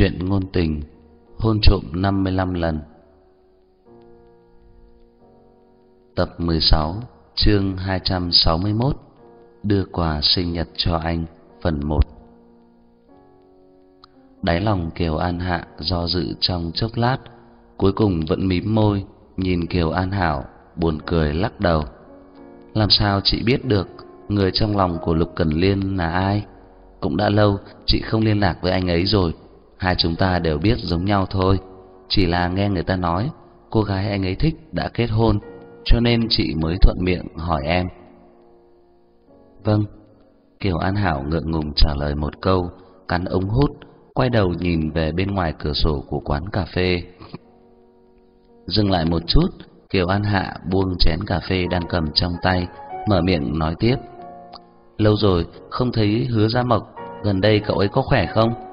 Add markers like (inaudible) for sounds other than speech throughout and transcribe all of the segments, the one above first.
Chuyện ngôn tình, Hôn trộm 55 lần. Tập 16 Chương 261 Đưa quà sinh nhật cho anh, Phần 1 Đáy lòng Kiều An Hạ do dự trong chốc lát, Cuối cùng vẫn mím môi, Nhìn Kiều An Hảo, Buồn cười lắc đầu. Làm sao chị biết được Người trong lòng của Lục Cẩn Liên là ai? Cũng đã lâu chị không liên lạc với anh ấy rồi hai chúng ta đều biết giống nhau thôi, chỉ là nghe người ta nói cô gái anh ấy thích đã kết hôn, cho nên chị mới thuận miệng hỏi em. Vâng, Kiều An Hảo ngượng ngùng trả lời một câu, cắn ống hút, quay đầu nhìn về bên ngoài cửa sổ của quán cà phê. Dừng lại một chút, Kiều An Hạ buông chén cà phê đang cầm trong tay, mở miệng nói tiếp. Lâu rồi không thấy Hứa Gia Mộc, gần đây cậu ấy có khỏe không?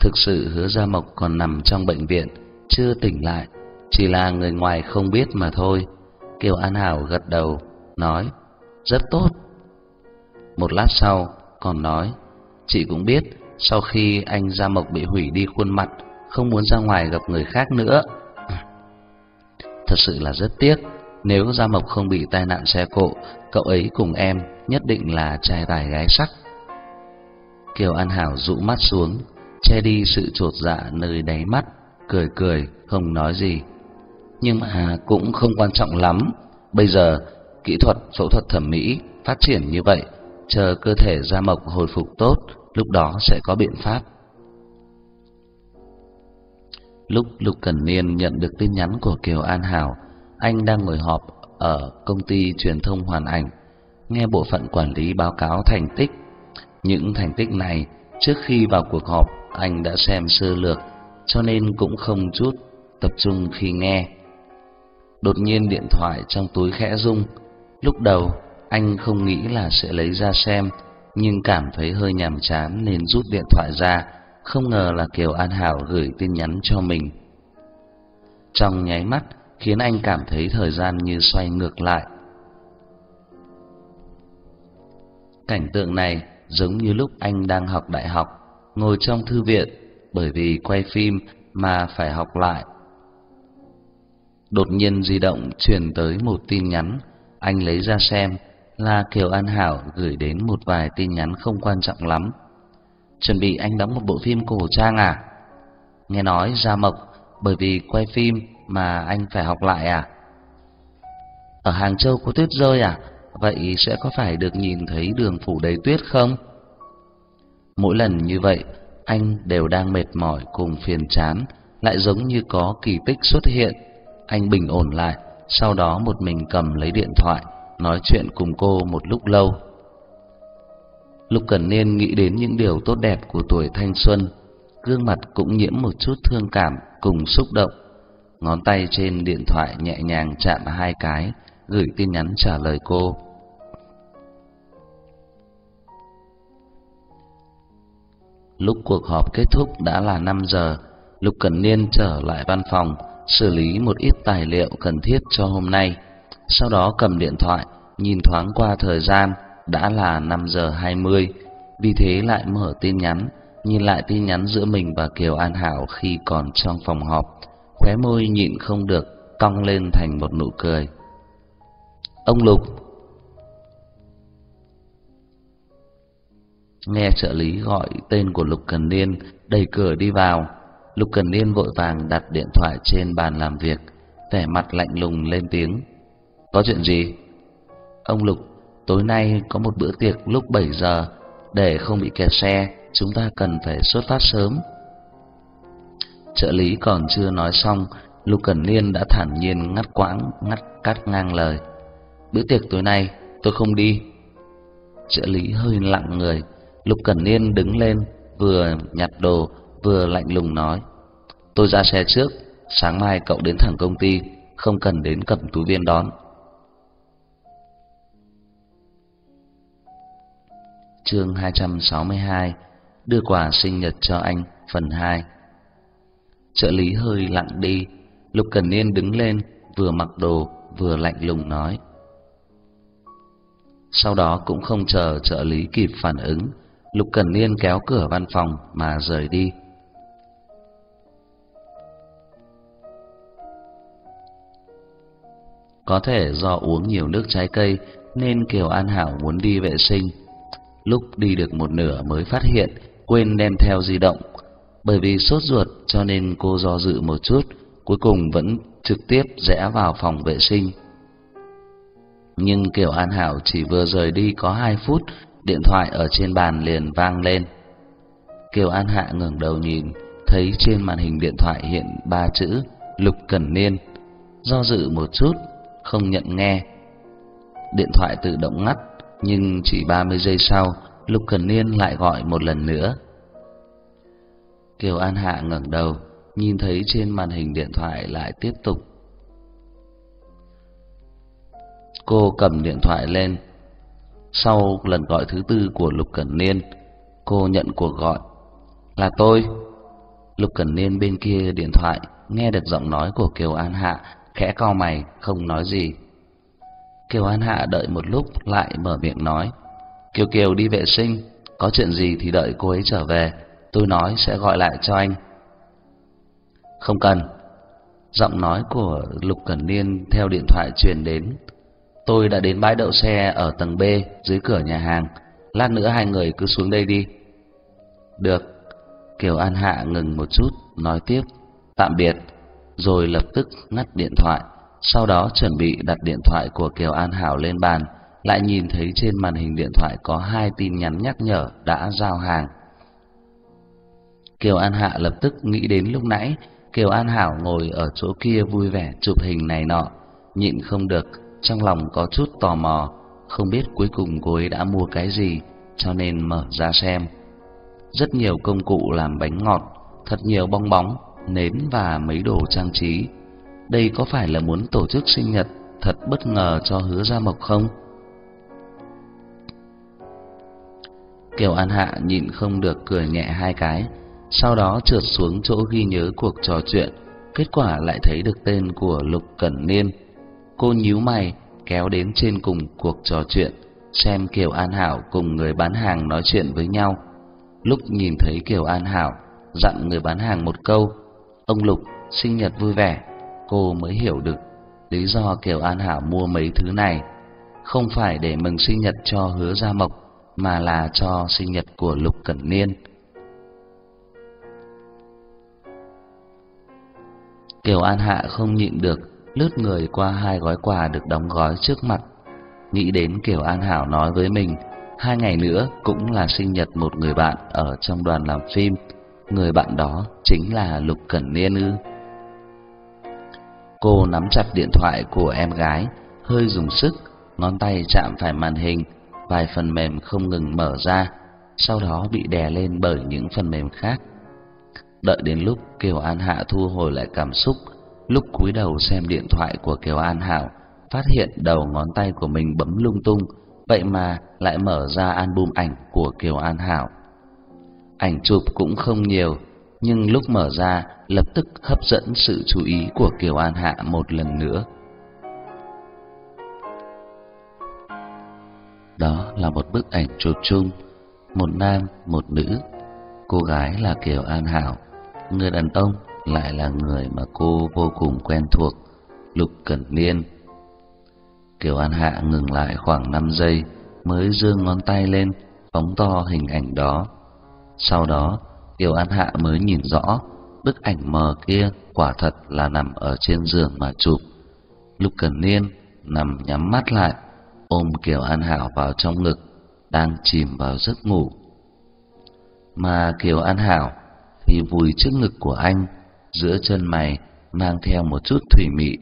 Thực sự hứa Gia Mộc còn nằm trong bệnh viện, chưa tỉnh lại, chỉ là người ngoài không biết mà thôi. Kiều An Hảo gật đầu, nói, rất tốt. Một lát sau, còn nói, chị cũng biết, sau khi anh Gia Mộc bị hủy đi khuôn mặt, không muốn ra ngoài gặp người khác nữa. Thật sự là rất tiếc, nếu Gia Mộc không bị tai nạn xe cộ, cậu ấy cùng em nhất định là trai tài gái sắc. Kiều An Hảo rũ mắt xuống, che đi sự trột dạ nơi đáy mắt, cười cười không nói gì. Nhưng mà cũng không quan trọng lắm. Bây giờ kỹ thuật phẫu thuật thẩm mỹ phát triển như vậy, chờ cơ thể da mộc hồi phục tốt, lúc đó sẽ có biện pháp. Lúc Lục Cẩn Niên nhận được tin nhắn của Kiều An Hảo, anh đang ngồi họp ở công ty truyền thông Hoàn Ảnh, nghe bộ phận quản lý báo cáo thành tích. Những thành tích này trước khi vào cuộc họp anh đã xem sơ lược, cho nên cũng không chút tập trung khi nghe. Đột nhiên điện thoại trong túi khẽ rung. Lúc đầu anh không nghĩ là sẽ lấy ra xem, nhưng cảm thấy hơi nhàm chán nên rút điện thoại ra, không ngờ là Kiều An Hảo gửi tin nhắn cho mình. Trong nháy mắt khiến anh cảm thấy thời gian như xoay ngược lại. Cảnh tượng này giống như lúc anh đang học đại học, ngồi trong thư viện bởi vì quay phim mà phải học lại. Đột nhiên di động truyền tới một tin nhắn, anh lấy ra xem là Kiều An Hảo gửi đến một vài tin nhắn không quan trọng lắm. Chuẩn bị anh đóng một bộ phim cổ trang à? Nghe nói ra Mộc bởi vì quay phim mà anh phải học lại à? Ở Hàng Châu có tuyết rơi à? Vậy sẽ có phải được nhìn thấy đường phủ đầy tuyết không? Mỗi lần như vậy, anh đều đang mệt mỏi cùng phiền chán, lại giống như có kỳ tích xuất hiện. Anh bình ổn lại, sau đó một mình cầm lấy điện thoại, nói chuyện cùng cô một lúc lâu. Lục Cẩn Niên nghĩ đến những điều tốt đẹp của tuổi thanh xuân, gương mặt cũng nhiễm một chút thương cảm cùng xúc động. Ngón tay trên điện thoại nhẹ nhàng chạm hai cái, gửi tin nhắn trả lời cô. Lúc cuộc họp kết thúc đã là 5 giờ, Lục Cẩn Niên trở lại văn phòng, xử lý một ít tài liệu cần thiết cho hôm nay. Sau đó cầm điện thoại, nhìn thoáng qua thời gian, đã là 5 giờ 20, vì thế lại mở tin nhắn, nhìn lại tin nhắn giữa mình và Kiều An Hảo khi còn trong phòng họp, khóe môi nhịn không được cong lên thành một nụ cười. Ông Lục, Nghe trợ lý gọi tên của Lục Cần Niên, đẩy cửa đi vào. Lục Cần Niên vội vàng đặt điện thoại trên bàn làm việc, vẻ mặt lạnh lùng lên tiếng. Có chuyện gì? Ông Lục, tối nay có một bữa tiệc lúc 7 giờ, để không bị kẹt xe, chúng ta cần phải xuất phát sớm. Trợ lý còn chưa nói xong, Lục Cẩn Niên đã thản nhiên ngắt quãng, ngắt cắt ngang lời. Bữa tiệc tối nay tôi không đi. Trợ lý hơi lặng người, Lục Cẩn Niên đứng lên, vừa nhặt đồ, vừa lạnh lùng nói: "Tôi ra xe trước, sáng mai cậu đến thẳng công ty, không cần đến cẩm tú viên đón." Chương 262: Đưa quà sinh nhật cho anh, phần 2. Trợ lý hơi lặng đi, Lục Cẩn Niên đứng lên, vừa mặc đồ, vừa lạnh lùng nói: Sau đó cũng không chờ trợ lý kịp phản ứng, Lục Cẩn Niên kéo cửa văn phòng mà rời đi. Có thể do uống nhiều nước trái cây nên Kiều An Hảo muốn đi vệ sinh. Lúc đi được một nửa mới phát hiện quên đem theo di động. Bởi vì sốt ruột cho nên cô do dự một chút, cuối cùng vẫn trực tiếp rẽ vào phòng vệ sinh. Nhưng Kiều An Hảo chỉ vừa rời đi có 2 phút điện thoại ở trên bàn liền vang lên. Kiều An Hạ ngẩng đầu nhìn, thấy trên màn hình điện thoại hiện ba chữ Lục Cẩn Niên. Do dự một chút, không nhận nghe. Điện thoại tự động ngắt, nhưng chỉ 30 giây sau, Lục Cẩn Niên lại gọi một lần nữa. Kiều An Hạ ngẩng đầu, nhìn thấy trên màn hình điện thoại lại tiếp tục. Cô cầm điện thoại lên. Sau lần gọi thứ tư của Lục Cẩn Niên, cô nhận cuộc gọi. "Là tôi." Lục Cẩn Niên bên kia điện thoại nghe được giọng nói của Kiều An Hạ, khẽ cau mày không nói gì. Kiều An Hạ đợi một lúc lại mở miệng nói: "Kiều Kiều đi vệ sinh, có chuyện gì thì đợi cô ấy trở về, tôi nói sẽ gọi lại cho anh." "Không cần." Giọng nói của Lục Cẩn Niên theo điện thoại truyền đến. "Tôi đã đến bãi đậu xe ở tầng B dưới cửa nhà hàng, lát nữa hai người cứ xuống đây đi." "Được." Kiều An Hạ ngừng một chút, nói tiếp, "Tạm biệt." Rồi lập tức ngắt điện thoại, sau đó chuẩn bị đặt điện thoại của Kiều An Hảo lên bàn, lại nhìn thấy trên màn hình điện thoại có hai tin nhắn nhắc nhở đã giao hàng. Kiều An Hạ lập tức nghĩ đến lúc nãy Kiều An Hảo ngồi ở chỗ kia vui vẻ chụp hình này nọ, nhịn không được, trong lòng có chút tò mò, không biết cuối cùng cô ấy đã mua cái gì, cho nên mở ra xem. Rất nhiều công cụ làm bánh ngọt, thật nhiều bong bóng, nến và mấy đồ trang trí. Đây có phải là muốn tổ chức sinh nhật thật bất ngờ cho Hứa Gia Mộc không? Kiều An Hạ nhịn không được cười nhẹ hai cái, sau đó trượt xuống chỗ ghi nhớ cuộc trò chuyện, kết quả lại thấy được tên của Lục Cẩn Niên. Cô nhíu mày, kéo đến trên cùng cuộc trò chuyện, xem Kiều An Hảo cùng người bán hàng nói chuyện với nhau. Lúc nhìn thấy Kiều An Hảo, dặn người bán hàng một câu, "Ông Lục, sinh nhật vui vẻ." Cô mới hiểu được lý do Kiều An Hảo mua mấy thứ này, không phải để mừng sinh nhật cho Hứa Gia Mộc, mà là cho sinh nhật của Lục Cẩn Niên. Kiều An Hạ không nhịn được, lướt người qua hai gói quà được đóng gói trước mặt. Nghĩ đến Kiều An Hảo nói với mình, hai ngày nữa cũng là sinh nhật một người bạn ở trong đoàn làm phim. Người bạn đó chính là Lục Cẩn Niên ư. Cô nắm chặt điện thoại của em gái, hơi dùng sức, ngón tay chạm phải màn hình, vài phần mềm không ngừng mở ra, sau đó bị đè lên bởi những phần mềm khác. Đợi đến lúc Kiều An Hạ thu hồi lại cảm xúc, lúc cúi đầu xem điện thoại của Kiều An Hảo, phát hiện đầu ngón tay của mình bấm lung tung, vậy mà lại mở ra album ảnh của Kiều An Hảo. Ảnh chụp cũng không nhiều, nhưng lúc mở ra lập tức hấp dẫn sự chú ý của Kiều An Hạ một lần nữa. Đó là một bức ảnh chụp chung, một nam, một nữ. Cô gái là Kiều An Hảo, người đàn ông lại là người mà cô vô cùng quen thuộc, Lục Cẩn Niên. Kiều An Hạ ngừng lại khoảng 5 giây mới giương ngón tay lên phóng to hình ảnh đó. Sau đó, Kiều An Hạ mới nhìn rõ bức ảnh mờ kia quả thật là nằm ở trên giường mà chụp. Lục Cẩn Niên nằm nhắm mắt lại, ôm Kiều An Hảo vào trong ngực, đang chìm vào giấc ngủ. Mà Kiều An Hảo thì vùi trước ngực của anh, giữa chân mày mang theo một chút thủy mị.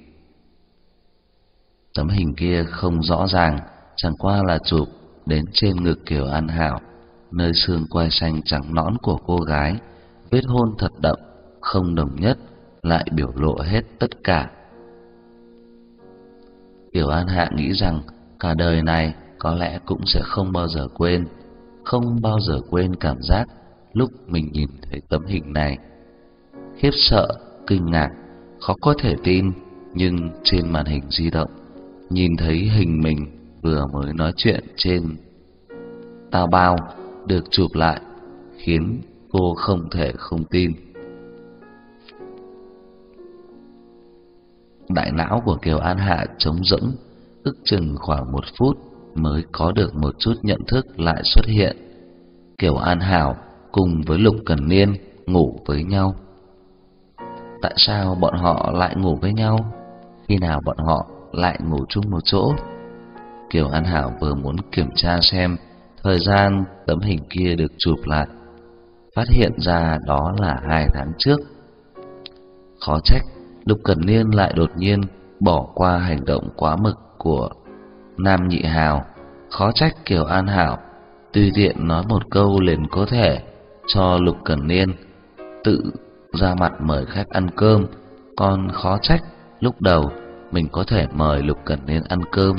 Tấm hình kia không rõ ràng, chẳng qua là chụp đến trên ngực Kiều An Hảo, nơi xương quai xanh trắng nõn của cô gái, vết hôn thật đậm, không đồng nhất, lại biểu lộ hết tất cả. Kiều An Hạ nghĩ rằng cả đời này có lẽ cũng sẽ không bao giờ quên, không bao giờ quên cảm giác lúc mình nhìn thấy tấm hình này. Khiếp sợ, kinh ngạc, khó có thể tin, nhưng trên màn hình di động, nhìn thấy hình mình vừa mới nói chuyện trên tao bao được chụp lại, khiến cô không thể không tin. Đại não của Kiều An Hạ trống rỗng, ức chừng khoảng một phút mới có được một chút nhận thức lại xuất hiện. Kiều An Hảo cùng với Lục Cẩn Niên ngủ với nhau. Tại sao bọn họ lại ngủ với nhau? Khi nào bọn họ lại ngủ chung một chỗ? Kiều An Hảo vừa muốn kiểm tra xem thời gian tấm hình kia được chụp lại, phát hiện ra đó là hai tháng trước. Khó trách Lục Cẩn Niên lại đột nhiên bỏ qua hành động quá mực của Nam Nhị Hào, khó trách Kiều An Hảo tùy tiện nói một câu liền có thể cho Lục Cẩn Niên tự ra mặt mời khách ăn cơm, còn khó trách lúc đầu mình có thể mời Lục Cẩn Niên ăn cơm.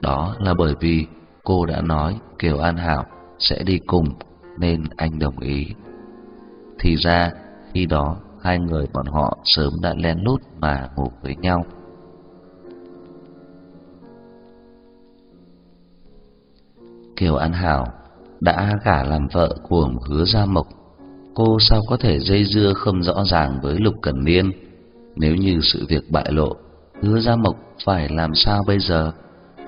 Đó là bởi vì cô đã nói Kiều An Hảo sẽ đi cùng nên anh đồng ý. Thì ra khi đó hai người bọn họ sớm đã lén lút mà ngủ với nhau. Kiều An Hảo đã gả làm vợ của Hứa Gia Mộc, cô sao có thể dây dưa không rõ ràng với Lục Cẩn Niên? Nếu như sự việc bại lộ, Hứa Gia Mộc phải làm sao bây giờ?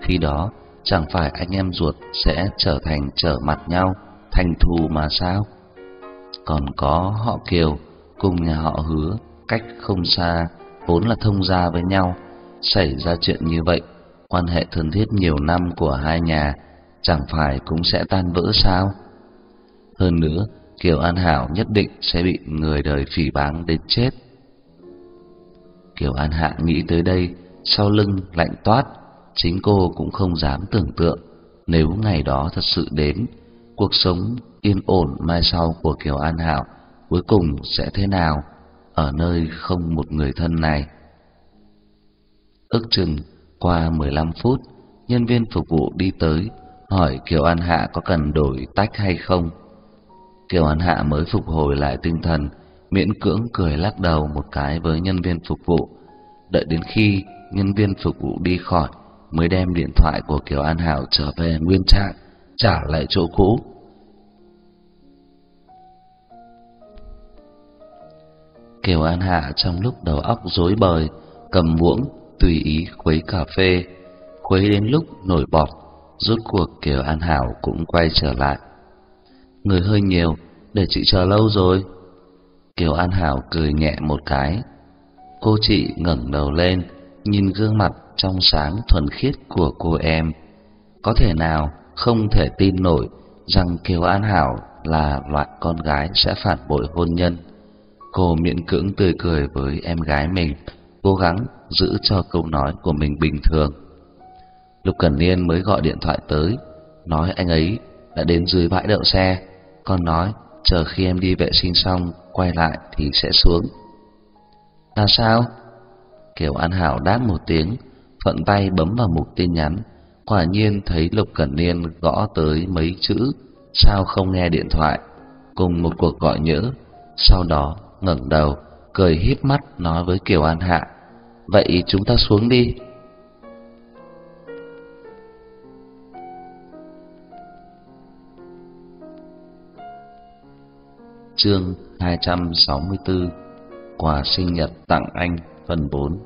Khi đó, chẳng phải anh em ruột sẽ trở thành trở mặt nhau, thành thù mà sao? Còn có họ Kiều cùng nhà họ Hứa cách không xa, vốn là thông gia với nhau, xảy ra chuyện như vậy, quan hệ thân thiết nhiều năm của hai nhà chẳng phải cũng sẽ tan vỡ sao? Hơn nữa, Kiều An Hảo nhất định sẽ bị người đời phỉ báng đến chết. Kiều An Hạ nghĩ tới đây, sau lưng lạnh toát, chính cô cũng không dám tưởng tượng nếu ngày đó thật sự đến, cuộc sống yên ổn mai sau của Kiều An Hảo cuối cùng sẽ thế nào ở nơi không một người thân này. Ước chừng qua 15 phút, nhân viên phục vụ đi tới hỏi Kiều An Hạ có cần đổi tách hay không. Kiều An Hạ mới phục hồi lại tinh thần, miễn cưỡng cười lắc đầu một cái với nhân viên phục vụ. Đợi đến khi nhân viên phục vụ đi khỏi, mới đem điện thoại của Kiều An Hảo trở về nguyên trạng, trả lại chỗ cũ. Kiều An Hạ trong lúc đầu óc rối bời, cầm muỗng tùy ý khuấy cà phê, khuấy đến lúc nổi bọt Rốt cuộc Kiều An Hảo cũng quay trở lại. Người hơi nhiều, để chị chờ lâu rồi. Kiều An Hảo cười nhẹ một cái. Cô chị ngẩng đầu lên, nhìn gương mặt trong sáng thuần khiết của cô em. Có thể nào không thể tin nổi rằng Kiều An Hảo là loại con gái sẽ phản bội hôn nhân. Cô miễn cưỡng tươi cười với em gái mình, cố gắng giữ cho câu nói của mình bình thường. Lục Cẩn Niên mới gọi điện thoại tới, nói anh ấy đã đến dưới bãi đậu xe, con nói chờ khi em đi vệ sinh xong quay lại thì sẽ xuống. Là sao? Kiều An Hảo đáp một tiếng, thuận tay bấm vào mục tin nhắn, quả nhiên thấy Lục Cẩn Niên gõ tới mấy chữ sao không nghe điện thoại, cùng một cuộc gọi nhỡ. Sau đó ngẩng đầu, cười híp mắt nói với Kiều An Hạ: "Vậy chúng ta xuống đi." Chương 264 Quà sinh nhật tặng anh phần 4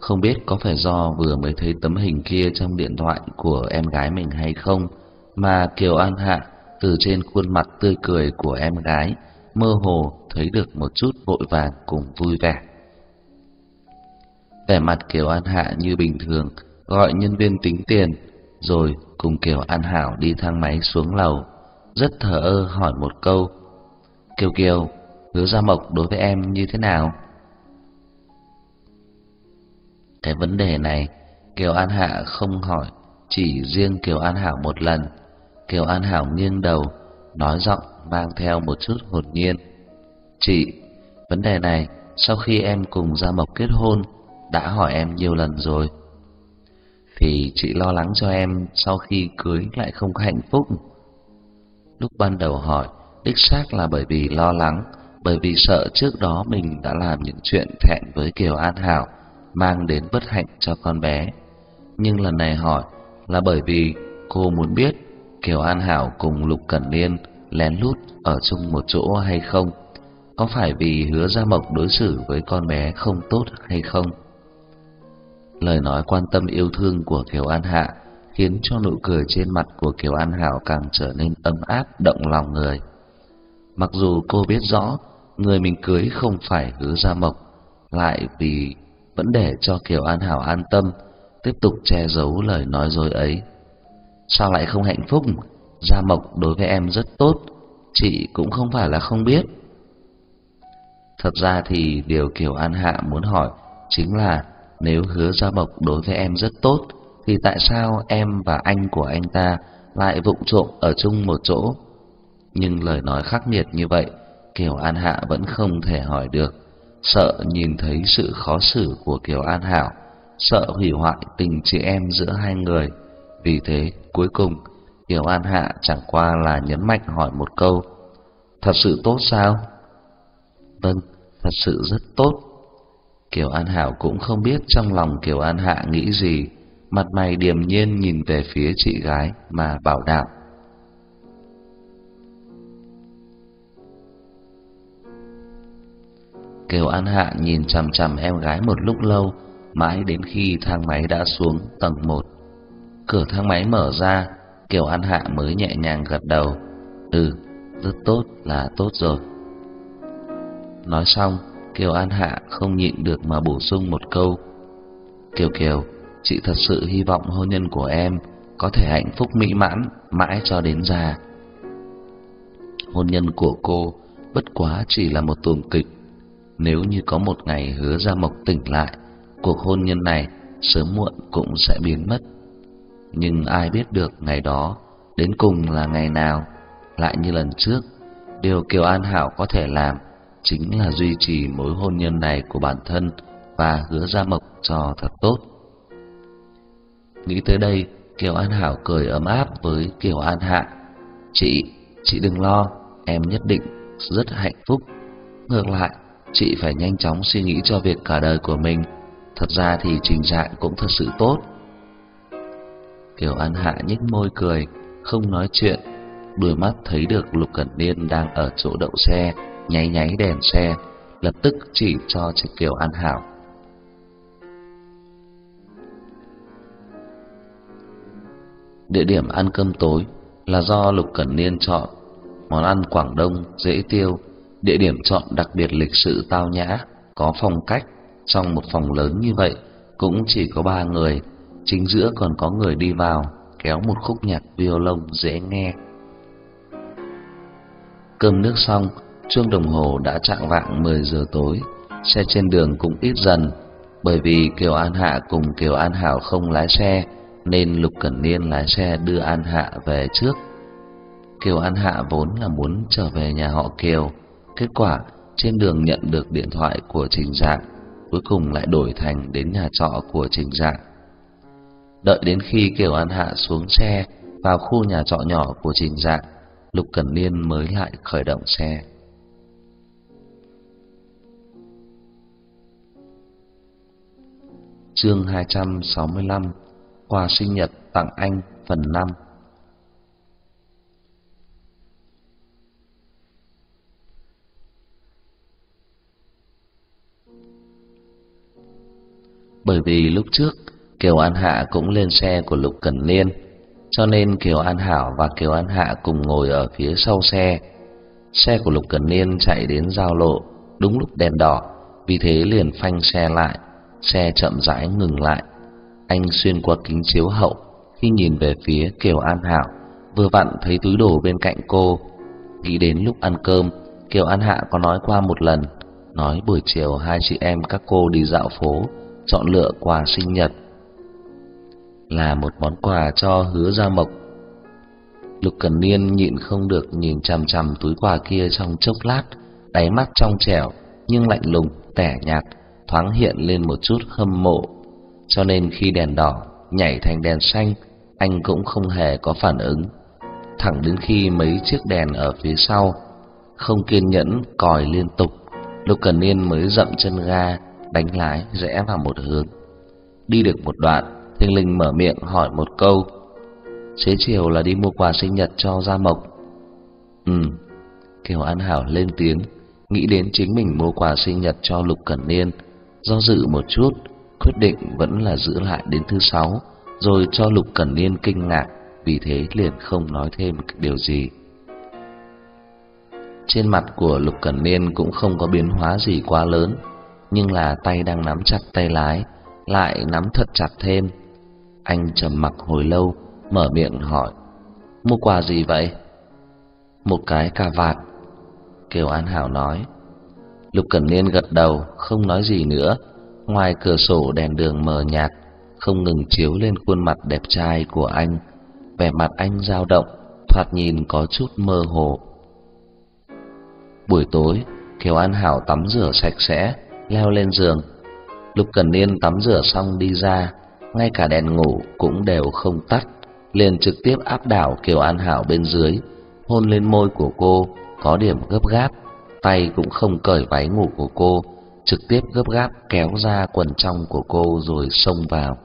Không biết có phải do vừa mới thấy tấm hình kia trong điện thoại của em gái mình hay không, Mà Kiều An Hạ từ trên khuôn mặt tươi cười của em gái Mơ hồ thấy được một chút vội vàng cùng vui vẻ. Vẻ mặt Kiều An Hạ như bình thường, Gọi nhân viên tính tiền, Rồi cùng Kiều An Hảo đi thang máy xuống lầu rất thờ ơ hỏi một câu. Kiều Kiều, hứa Gia Mộc đối với em như thế nào? Cái vấn đề này, Kiều An Hạ không hỏi, chỉ riêng Kiều An Hảo một lần. Kiều An Hảo nghiêng đầu, nói giọng mang theo một chút hồn nhiên. Chị, vấn đề này sau khi em cùng Gia Mộc kết hôn đã hỏi em nhiều lần rồi. Thì chị lo lắng cho em sau khi cưới lại không có hạnh phúc. Lúc ban đầu hỏi, đích xác là bởi vì lo lắng, bởi vì sợ trước đó mình đã làm những chuyện thẹn với Kiều An Hảo, mang đến bất hạnh cho con bé. Nhưng lần này hỏi là bởi vì cô muốn biết Kiều An Hảo cùng Lục Cẩn Niên lén lút ở chung một chỗ hay không. có phải vì Hứa Gia Mộc đối xử với con bé không tốt hay không? Lời nói quan tâm yêu thương của Kiều An Hạ khiến cho nụ cười trên mặt của Kiều An Hảo càng trở nên ấm áp động lòng người. Mặc dù cô biết rõ người mình cưới không phải Hứa Gia Mộc, lại vì vẫn để cho Kiều An Hảo an tâm, tiếp tục che giấu lời nói dối ấy. Sao lại không hạnh phúc? Gia Mộc đối với em rất tốt, chị cũng không phải là không biết. Thật ra thì điều Kiều An Hạ muốn hỏi chính là nếu hứa Gia Mộc đối với em rất tốt, thì tại sao em và anh của anh ta lại vụng trộm ở chung một chỗ? Nhưng lời nói khắc nghiệt như vậy, Kiều An Hạ vẫn không thể hỏi được, sợ nhìn thấy sự khó xử của Kiều An Hảo, sợ hủy hoại tình chị em giữa hai người. Vì thế, cuối cùng, Kiều An Hạ chẳng qua là nhấn mạnh hỏi một câu: "Thật sự tốt sao?" "Vâng, thật sự rất tốt." Kiều An Hảo cũng không biết trong lòng Kiều An Hạ nghĩ gì, mặt mày điềm nhiên nhìn về phía chị gái mà bảo đảm. Kiều An Hạ nhìn chằm chằm em gái một lúc lâu, mãi đến khi thang máy đã xuống tầng 1. Cửa thang máy mở ra, Kiều An Hạ mới nhẹ nhàng gật đầu. "Ừ, rất tốt là tốt rồi." Nói xong, Kiều An Hạ không nhịn được mà bổ sung một câu. "Kiều Kiều, chị thật sự hy vọng hôn nhân của em có thể hạnh phúc mỹ mãn mãi cho đến già." Hôn nhân của cô bất quá chỉ là một tuồng kịch. Nếu như có một ngày hứa ra mộc tỉnh lại, cuộc hôn nhân này sớm muộn cũng sẽ biến mất. Nhưng ai biết được ngày đó đến cùng là ngày nào? Lại như lần trước, điều Kiều An Hảo có thể làm chính là duy trì mối hôn nhân này của bản thân và hứa ra mộc cho thật tốt. Nghĩ tới đây, Kiều An Hảo cười ấm áp với Kiều An Hạ. Chị, chị đừng lo, em nhất định rất hạnh phúc. Ngược lại, chị phải nhanh chóng suy nghĩ cho việc cả đời của mình. Thật ra thì trình trạng cũng thật sự tốt. Kiều An Hạ nhếch môi cười, không nói chuyện, đôi mắt thấy được Lục Cẩn Niên đang ở chỗ đậu xe, nháy nháy đèn xe, lập tức chỉ cho Trịnh Kiều An Hảo. Địa điểm ăn cơm tối là do Lục Cẩn Niên chọn, món ăn Quảng Đông dễ tiêu, địa điểm chọn đặc biệt lịch sự tao nhã, có phong cách, trong một phòng lớn như vậy cũng chỉ có ba người, chính giữa còn có người đi vào kéo một khúc nhạc violon dễ nghe. Cơm nước xong, chuông đồng hồ đã chạng vạng 10 giờ tối, xe trên đường cũng ít dần, bởi vì Kiều An Hạ cùng Kiều An Hảo không lái xe, nên Lục Cẩn Niên lái xe đưa An Hạ về trước. Kiều An Hạ vốn là muốn trở về nhà họ Kiều, kết quả trên đường nhận được điện thoại của Trình Dạng, cuối cùng lại đổi thành đến nhà trọ của Trình Dạng. Đợi đến khi Kiều An Hạ xuống xe vào khu nhà trọ nhỏ của Trình Dạng, Lục Cẩn Niên mới lại khởi động xe. Chương 265 Quà sinh nhật tặng anh phần 5 Bởi vì lúc trước Kiều An Hạ cũng lên xe của Lục Cẩn Niên, cho nên Kiều An Hảo và Kiều An Hạ cùng ngồi ở phía sau xe. Xe của Lục Cẩn Niên chạy đến giao lộ đúng lúc đèn đỏ, vì thế liền phanh xe lại, xe chậm rãi ngừng lại. Anh xuyên qua kính chiếu hậu, khi nhìn về phía Kiều An Hảo, vừa vặn thấy túi đồ bên cạnh cô. Nghĩ đến lúc ăn cơm, Kiều An Hạ có nói qua một lần, nói buổi chiều hai chị em các cô đi dạo phố, chọn lựa quà sinh nhật là một món quà cho Hứa Gia Mộc. Lục Cẩn Niên nhịn không được nhìn chằm chằm túi quà kia trong chốc lát, đáy mắt trong trẻo nhưng lạnh lùng, tẻ nhạt, thoáng hiện lên một chút hâm mộ. Cho nên khi đèn đỏ nhảy thành đèn xanh, anh cũng không hề có phản ứng. Thẳng đến khi mấy chiếc đèn ở phía sau không kiên nhẫn còi liên tục, Lục Cẩn Niên mới dậm chân ga, đánh lái rẽ vào một hướng. Đi được một đoạn, Thinh Linh mở miệng hỏi một câu. Xế chiều là đi mua quà sinh nhật cho Gia Mộc. Ừ. Kiều An Hảo lên tiếng, nghĩ đến chính mình mua quà sinh nhật cho Lục Cẩn Niên, do dự một chút, quyết định vẫn là giữ lại đến thứ sáu, rồi cho Lục Cẩn Niên kinh ngạc, vì thế liền không nói thêm điều gì. Trên mặt của Lục Cẩn Niên cũng không có biến hóa gì quá lớn, nhưng là tay đang nắm chặt tay lái, lại nắm thật chặt thêm. Anh trầm mặc hồi lâu, mở miệng hỏi: "Mua quà gì vậy?" "Một cái cà vạt." Kiều An Hảo nói. Lục Cẩn Niên gật đầu, không nói gì nữa. Ngoài cửa sổ đèn đường mờ nhạt, không ngừng chiếu lên khuôn mặt đẹp trai của anh. Vẻ mặt anh dao động, thoạt nhìn có chút mơ hồ. Buổi tối, Kiều An Hảo tắm rửa sạch sẽ, leo lên giường. Lục Cẩn Niên tắm rửa xong đi ra, ngay cả đèn ngủ cũng đều không tắt, liền trực tiếp áp đảo Kiều An Hảo bên dưới, hôn lên môi của cô, có điểm gấp gáp, tay cũng không cởi váy ngủ của cô, trực tiếp gấp gáp kéo ra quần trong của cô rồi xông vào.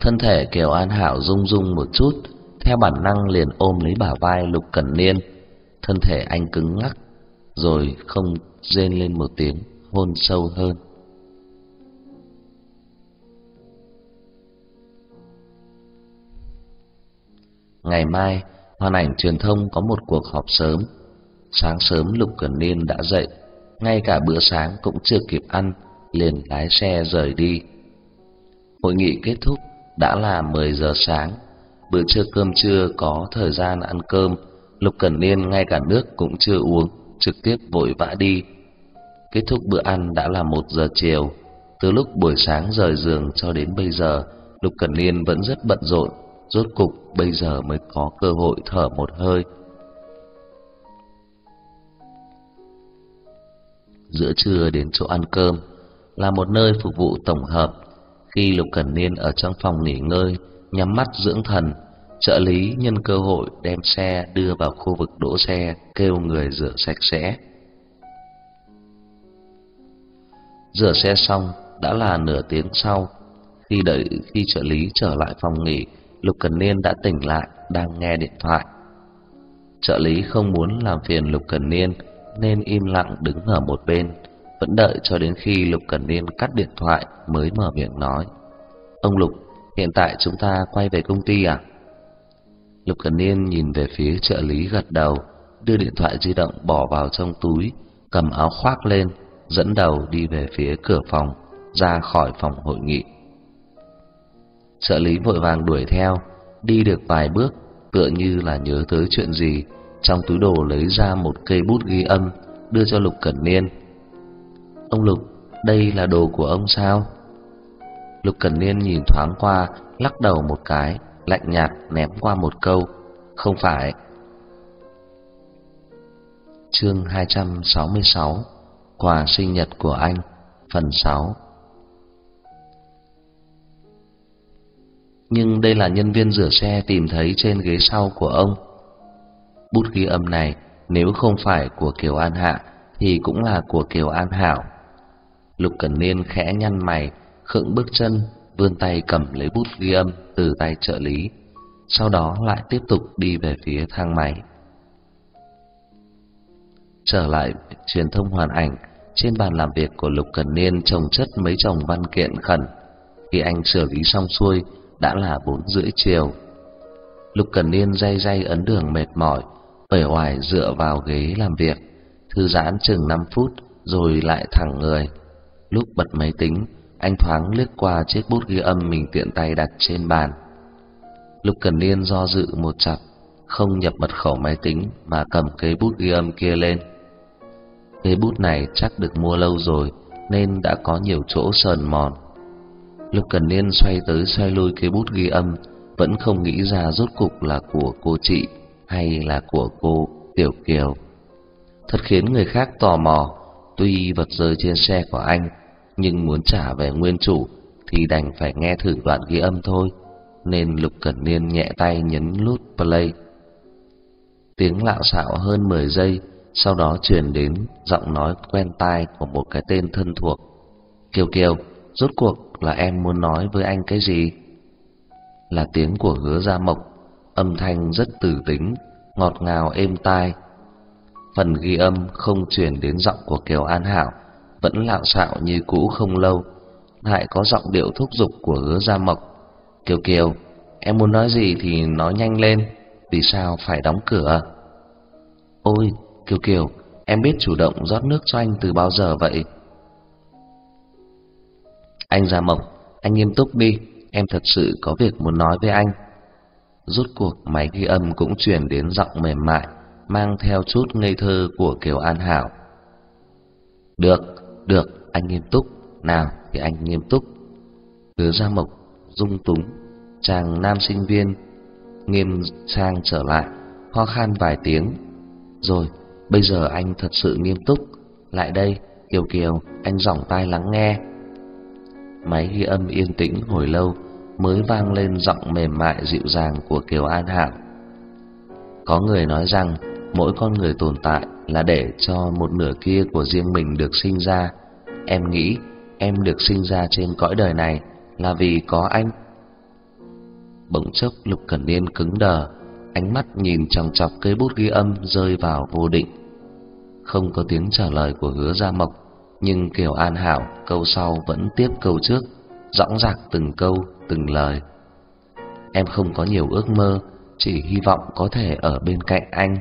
Thân thể Kiều An Hảo rung rung một chút, theo bản năng liền ôm lấy bả vai Lục Cẩn Niên. Thân thể anh cứng ngắc, rồi không rên lên một tiếng, hôn sâu hơn. Ngày mai, hoàn ảnh truyền thông có một cuộc họp sớm. Sáng sớm Lục Cẩn Niên đã dậy, ngay cả bữa sáng cũng chưa kịp ăn, liền lái xe rời đi. Hội nghị kết thúc đã là 10 giờ sáng, bữa trưa cơm trưa có thời gian ăn cơm, Lục Cẩn Niên ngay cả nước cũng chưa uống, trực tiếp vội vã đi. Kết thúc bữa ăn đã là một giờ chiều, từ lúc buổi sáng rời giường cho đến bây giờ, Lục Cẩn Niên vẫn rất bận rộn, rốt cục bây giờ mới có cơ hội thở một hơi. Giữa trưa đến chỗ ăn cơm là một nơi phục vụ tổng hợp. Khi Lục Cẩn Niên ở trong phòng nghỉ ngơi, nhắm mắt dưỡng thần, trợ lý nhân cơ hội đem xe đưa vào khu vực đỗ xe, kêu người rửa sạch sẽ. Rửa xe xong đã là nửa tiếng sau, khi đợi khi trợ lý trở lại phòng nghỉ, Lục Cần Niên đã tỉnh lại, đang nghe điện thoại. Trợ lý không muốn làm phiền Lục Cần Niên nên im lặng đứng ở một bên, vẫn đợi cho đến khi Lục Cần Niên cắt điện thoại mới mở miệng nói: "Ông Lục, hiện tại chúng ta quay về công ty à?" Lục Cần Niên nhìn về phía trợ lý gật đầu, đưa điện thoại di động bỏ vào trong túi, cầm áo khoác lên, dẫn đầu đi về phía cửa phòng, ra khỏi phòng hội nghị. Trợ lý vội vàng đuổi theo, đi được vài bước, tựa như là nhớ tới chuyện gì, trong túi đồ lấy ra một cây bút ghi âm, đưa cho Lục Cẩn Niên. "Ông Lục, đây là đồ của ông sao?" Lục Cẩn Niên nhìn thoáng qua, lắc đầu một cái, lạnh nhạt ném qua một câu, "Không phải." Chương 266: Quà sinh nhật của anh, phần 6 nhưng đây là nhân viên rửa xe tìm thấy trên ghế sau của ông. Bút ghi âm này nếu không phải của Kiều An Hạ thì cũng là của Kiều An Hảo. Lục Cẩn Niên khẽ nhăn mày, khựng bước chân, vươn tay cầm lấy bút ghi âm từ tay trợ lý, sau đó lại tiếp tục đi về phía thang máy. Trở lại truyền thông hoàn ảnh, trên bàn làm việc của Lục Cẩn Niên trồng chất mấy chồng văn kiện khẩn. Khi anh xử lý xong xuôi, đã là bốn rưỡi chiều. Lục Cần Niên day day ấn đường mệt mỏi, uể oải dựa vào ghế làm việc, thư giãn chừng 5 phút rồi lại thẳng người. Lúc bật máy tính, anh thoáng liếc qua chiếc bút ghi âm mình tiện tay đặt trên bàn. Lục Cần Niên do dự một chập, không nhập mật khẩu máy tính mà cầm cây bút ghi âm kia lên. Cây bút này chắc được mua lâu rồi nên đã có nhiều chỗ sờn mòn. Lục Cần Niên xoay tới xoay lui cái bút ghi âm, vẫn không nghĩ ra rốt cục là của cô chị hay là của cô Tiểu Kiều. Thật khiến người khác tò mò, tuy vật rơi trên xe của anh, nhưng muốn trả về nguyên chủ thì đành phải nghe thử đoạn ghi âm thôi, nên Lục Cẩn Niên nhẹ tay nhấn nút play. Tiếng lạo xạo hơn 10 giây, sau đó truyền đến giọng nói quen tai của một cái tên thân thuộc. Kiều Kiều, rốt cuộc là em muốn nói với anh cái gì? Là tiếng của hứa gia mộc, âm thanh rất từ tính, ngọt ngào êm tai. Phần ghi âm không truyền đến giọng của Kiều An Hảo, vẫn lạo xạo như cũ không lâu, lại có giọng điệu thúc giục của Hứa Gia Mộc. "Kiều Kiều, em muốn nói gì thì nói nhanh lên, vì sao phải đóng cửa?" "Ôi, Kiều Kiều, em biết chủ động rót nước cho anh từ bao giờ vậy?" "Anh Gia Mộc, anh nghiêm túc đi, em thật sự có việc muốn nói với anh." Rốt cuộc máy ghi âm cũng truyền đến giọng mềm mại, mang theo chút ngây thơ của Kiều An Hảo. "Được, được, anh nghiêm túc, nào thì anh nghiêm túc." Hứa Gia Mộc dung túng, chàng nam sinh viên nghiêm trang trở lại, ho khan vài tiếng. "Rồi, bây giờ anh thật sự nghiêm túc, lại đây, Kiều Kiều, anh giỏng tai lắng nghe." Máy ghi âm yên tĩnh hồi lâu mới vang lên giọng mềm mại dịu dàng của Kiều An Hạo. Có người nói rằng mỗi con người tồn tại là để cho một nửa kia của riêng mình được sinh ra. Em nghĩ em được sinh ra trên cõi đời này là vì có anh. Bỗng chốc Lục Cẩn Niên cứng đờ, ánh mắt nhìn chòng chọc cây bút ghi âm rơi vào vô định. Không có tiếng trả lời của Hứa Gia Mộc, nhưng Kiều An Hảo câu sau vẫn tiếp câu trước, dõng dạc từng câu, từng lời. Em không có nhiều ước mơ, chỉ hy vọng có thể ở bên cạnh anh.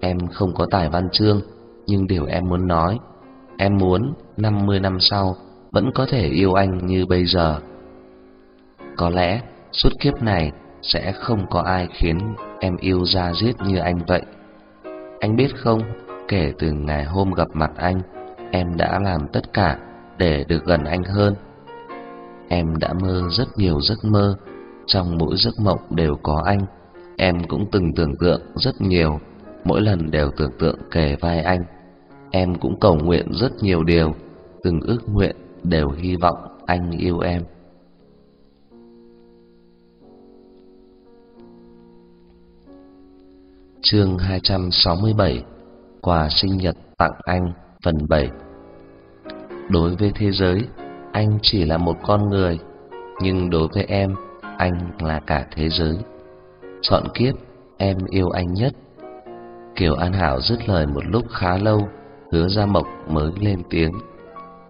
Em không có tài văn chương, nhưng điều em muốn nói, em muốn 50 năm sau vẫn có thể yêu anh như bây giờ. Có lẽ suốt kiếp này sẽ không có ai khiến em yêu ra giết như anh vậy. Anh biết không, kể từ ngày hôm gặp mặt anh, em đã làm tất cả để được gần anh hơn. Em đã mơ rất nhiều giấc mơ, trong mỗi giấc mộng đều có anh. Em cũng từng tưởng tượng rất nhiều, mỗi lần đều tưởng tượng kề vai anh. Em cũng cầu nguyện rất nhiều điều, từng ước nguyện đều hy vọng anh yêu em. Chương 267 Quà sinh nhật tặng anh phần 7 Đối với thế giới, anh chỉ là một con người, nhưng đối với em, anh là cả thế giới. Chọn kiếp, em yêu anh nhất. Kiều An Hảo dứt lời một lúc khá lâu, Hứa Gia Mộc mới lên tiếng.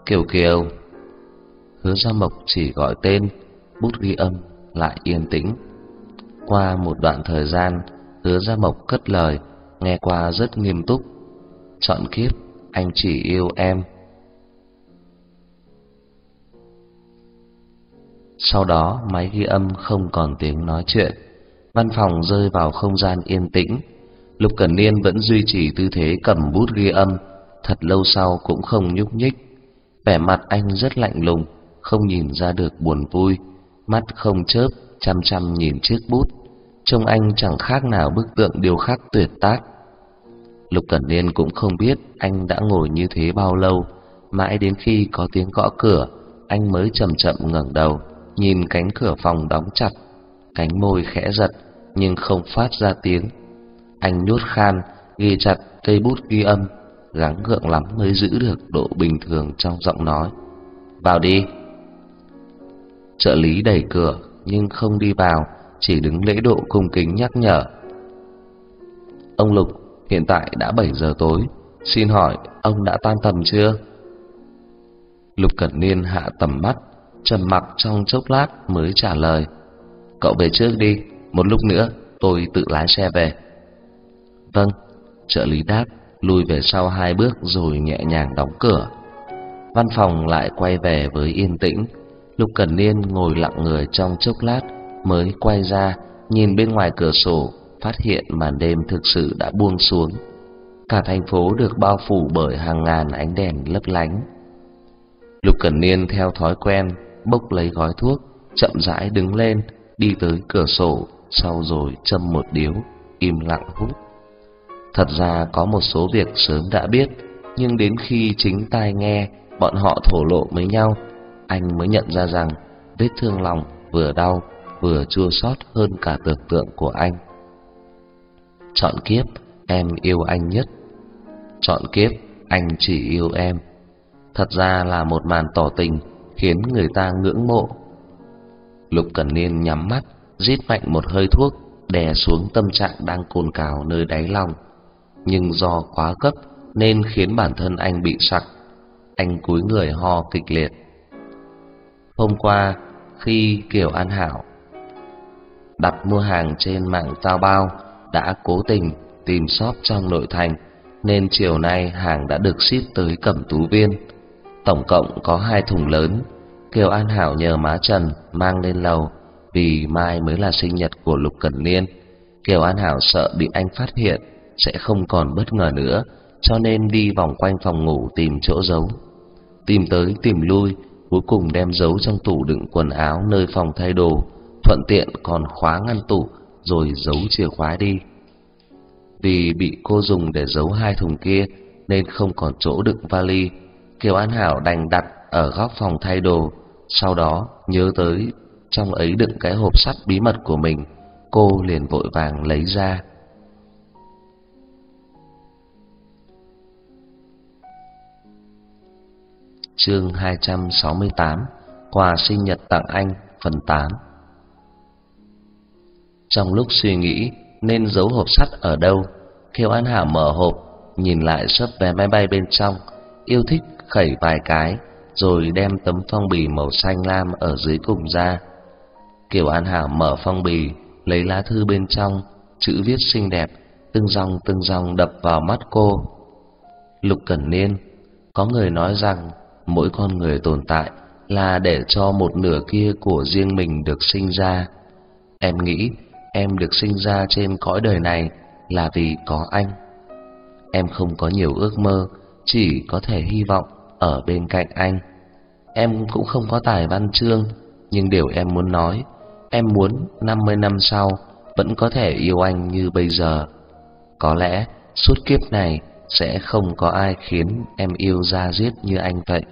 Kiều Kiều. Hứa Gia Mộc chỉ gọi tên, bút ghi âm lại yên tĩnh. Qua một đoạn thời gian, Hứa Gia Mộc cất lời, nghe qua rất nghiêm túc. Chọn kiếp, anh chỉ yêu em. Sau đó, máy ghi âm không còn tiếng nói chuyện. Văn phòng rơi vào không gian yên tĩnh. Lục Cẩn Niên vẫn duy trì tư thế cầm bút ghi âm. Thật lâu sau cũng không nhúc nhích. Vẻ mặt anh rất lạnh lùng, Không nhìn ra được buồn vui. Mắt không chớp, Chăm chăm nhìn chiếc bút. Trông anh chẳng khác nào bức tượng điêu khắc tuyệt tác. Lục Cẩn Niên cũng không biết anh đã ngồi như thế bao lâu. Mãi đến khi có tiếng gõ cửa, Anh mới chậm chậm ngẩng đầu nhìn cánh cửa phòng đóng chặt, cánh môi khẽ giật nhưng không phát ra tiếng. Anh nuốt khan, ghi chặt cây bút ghi âm, gắng gượng lắm mới giữ được độ bình thường trong giọng nói. "Vào đi." Trợ lý đẩy cửa nhưng không đi vào, chỉ đứng lễ độ cung kính nhắc nhở. "Ông Lục, hiện tại đã 7 giờ tối, xin hỏi ông đã tan tầm chưa?" Lục Cẩn Niên hạ tầm mắt, trầm mặc trong chốc lát mới trả lời. Cậu về trước đi, một lúc nữa tôi tự lái xe về. Vâng. Trợ lý đáp, lùi về sau hai bước rồi nhẹ nhàng đóng cửa. Văn phòng lại quay về với yên tĩnh. Lục cẩn niên ngồi lặng người trong chốc lát mới quay ra, nhìn bên ngoài cửa sổ, phát hiện màn đêm thực sự đã buông xuống. Cả thành phố được bao phủ bởi hàng ngàn ánh đèn lấp lánh. Lục cẩn niên theo thói quen bốc lấy gói thuốc, chậm rãi đứng lên, đi tới cửa sổ, sau rồi châm một điếu, im lặng hút. Thật ra có một số việc sớm đã biết, nhưng đến khi chính tai nghe bọn họ thổ lộ với nhau, anh mới nhận ra rằng vết thương lòng vừa đau vừa chua xót hơn cả tưởng tượng của anh. Chọn kiếp, em yêu anh nhất. Chọn kiếp, anh chỉ yêu em. Thật ra là một màn tỏ tình khiến người ta ngưỡng mộ. Lục Cẩn Niên nhắm mắt, rít mạnh một hơi thuốc, đè xuống tâm trạng đang cồn cào nơi đáy lòng, nhưng do quá cấp nên khiến bản thân anh bị sặc. Anh cúi người ho kịch liệt. Hôm qua, khi Kiều An Hảo đặt mua hàng trên mạng Tao Bao đã cố tình tìm shop trong nội thành nên chiều nay hàng đã được ship tới Cẩm Tú Viên. Tổng cộng có hai thùng lớn. Kiều An Hảo nhờ má Trần mang lên lầu vì mai mới là sinh nhật của Lục Cẩn Niên. Kiều An Hảo sợ bị anh phát hiện sẽ không còn bất ngờ nữa, cho nên đi vòng quanh phòng ngủ tìm chỗ giấu. Tìm tới tìm lui, cuối cùng đem giấu trong tủ đựng quần áo nơi phòng thay đồ, thuận tiện còn khóa ngăn tủ rồi giấu chìa khóa đi. Vì bị cô dùng để giấu hai thùng kia nên không còn chỗ đựng vali, Kiều An Hảo đành đặt ở góc phòng thay đồ, sau đó nhớ tới trong ấy đựng cái hộp sắt bí mật của mình, cô liền vội vàng lấy ra. Chương 268 Quà sinh nhật tặng anh phần 8 Trong lúc suy nghĩ nên giấu hộp sắt ở đâu, Kiều An Hảo mở hộp, nhìn lại sấp vé máy bay bên trong, yêu thích khẩy vài cái, rồi đem tấm phong bì màu xanh lam ở dưới cùng ra. Kiều An Hảo mở phong bì, lấy lá thư bên trong, chữ viết xinh đẹp, từng dòng từng dòng đập vào mắt cô. Lục Cẩn Niên, có người nói rằng mỗi con người tồn tại là để cho một nửa kia của riêng mình được sinh ra. Em nghĩ em được sinh ra trên cõi đời này là vì có anh. Em không có nhiều ước mơ, chỉ có thể hy vọng ở bên cạnh anh. Em cũng không có tài văn chương, nhưng điều em muốn nói, em muốn 50 năm sau vẫn có thể yêu anh như bây giờ. Có lẽ suốt kiếp này sẽ không có ai khiến em yêu ra giết như anh vậy.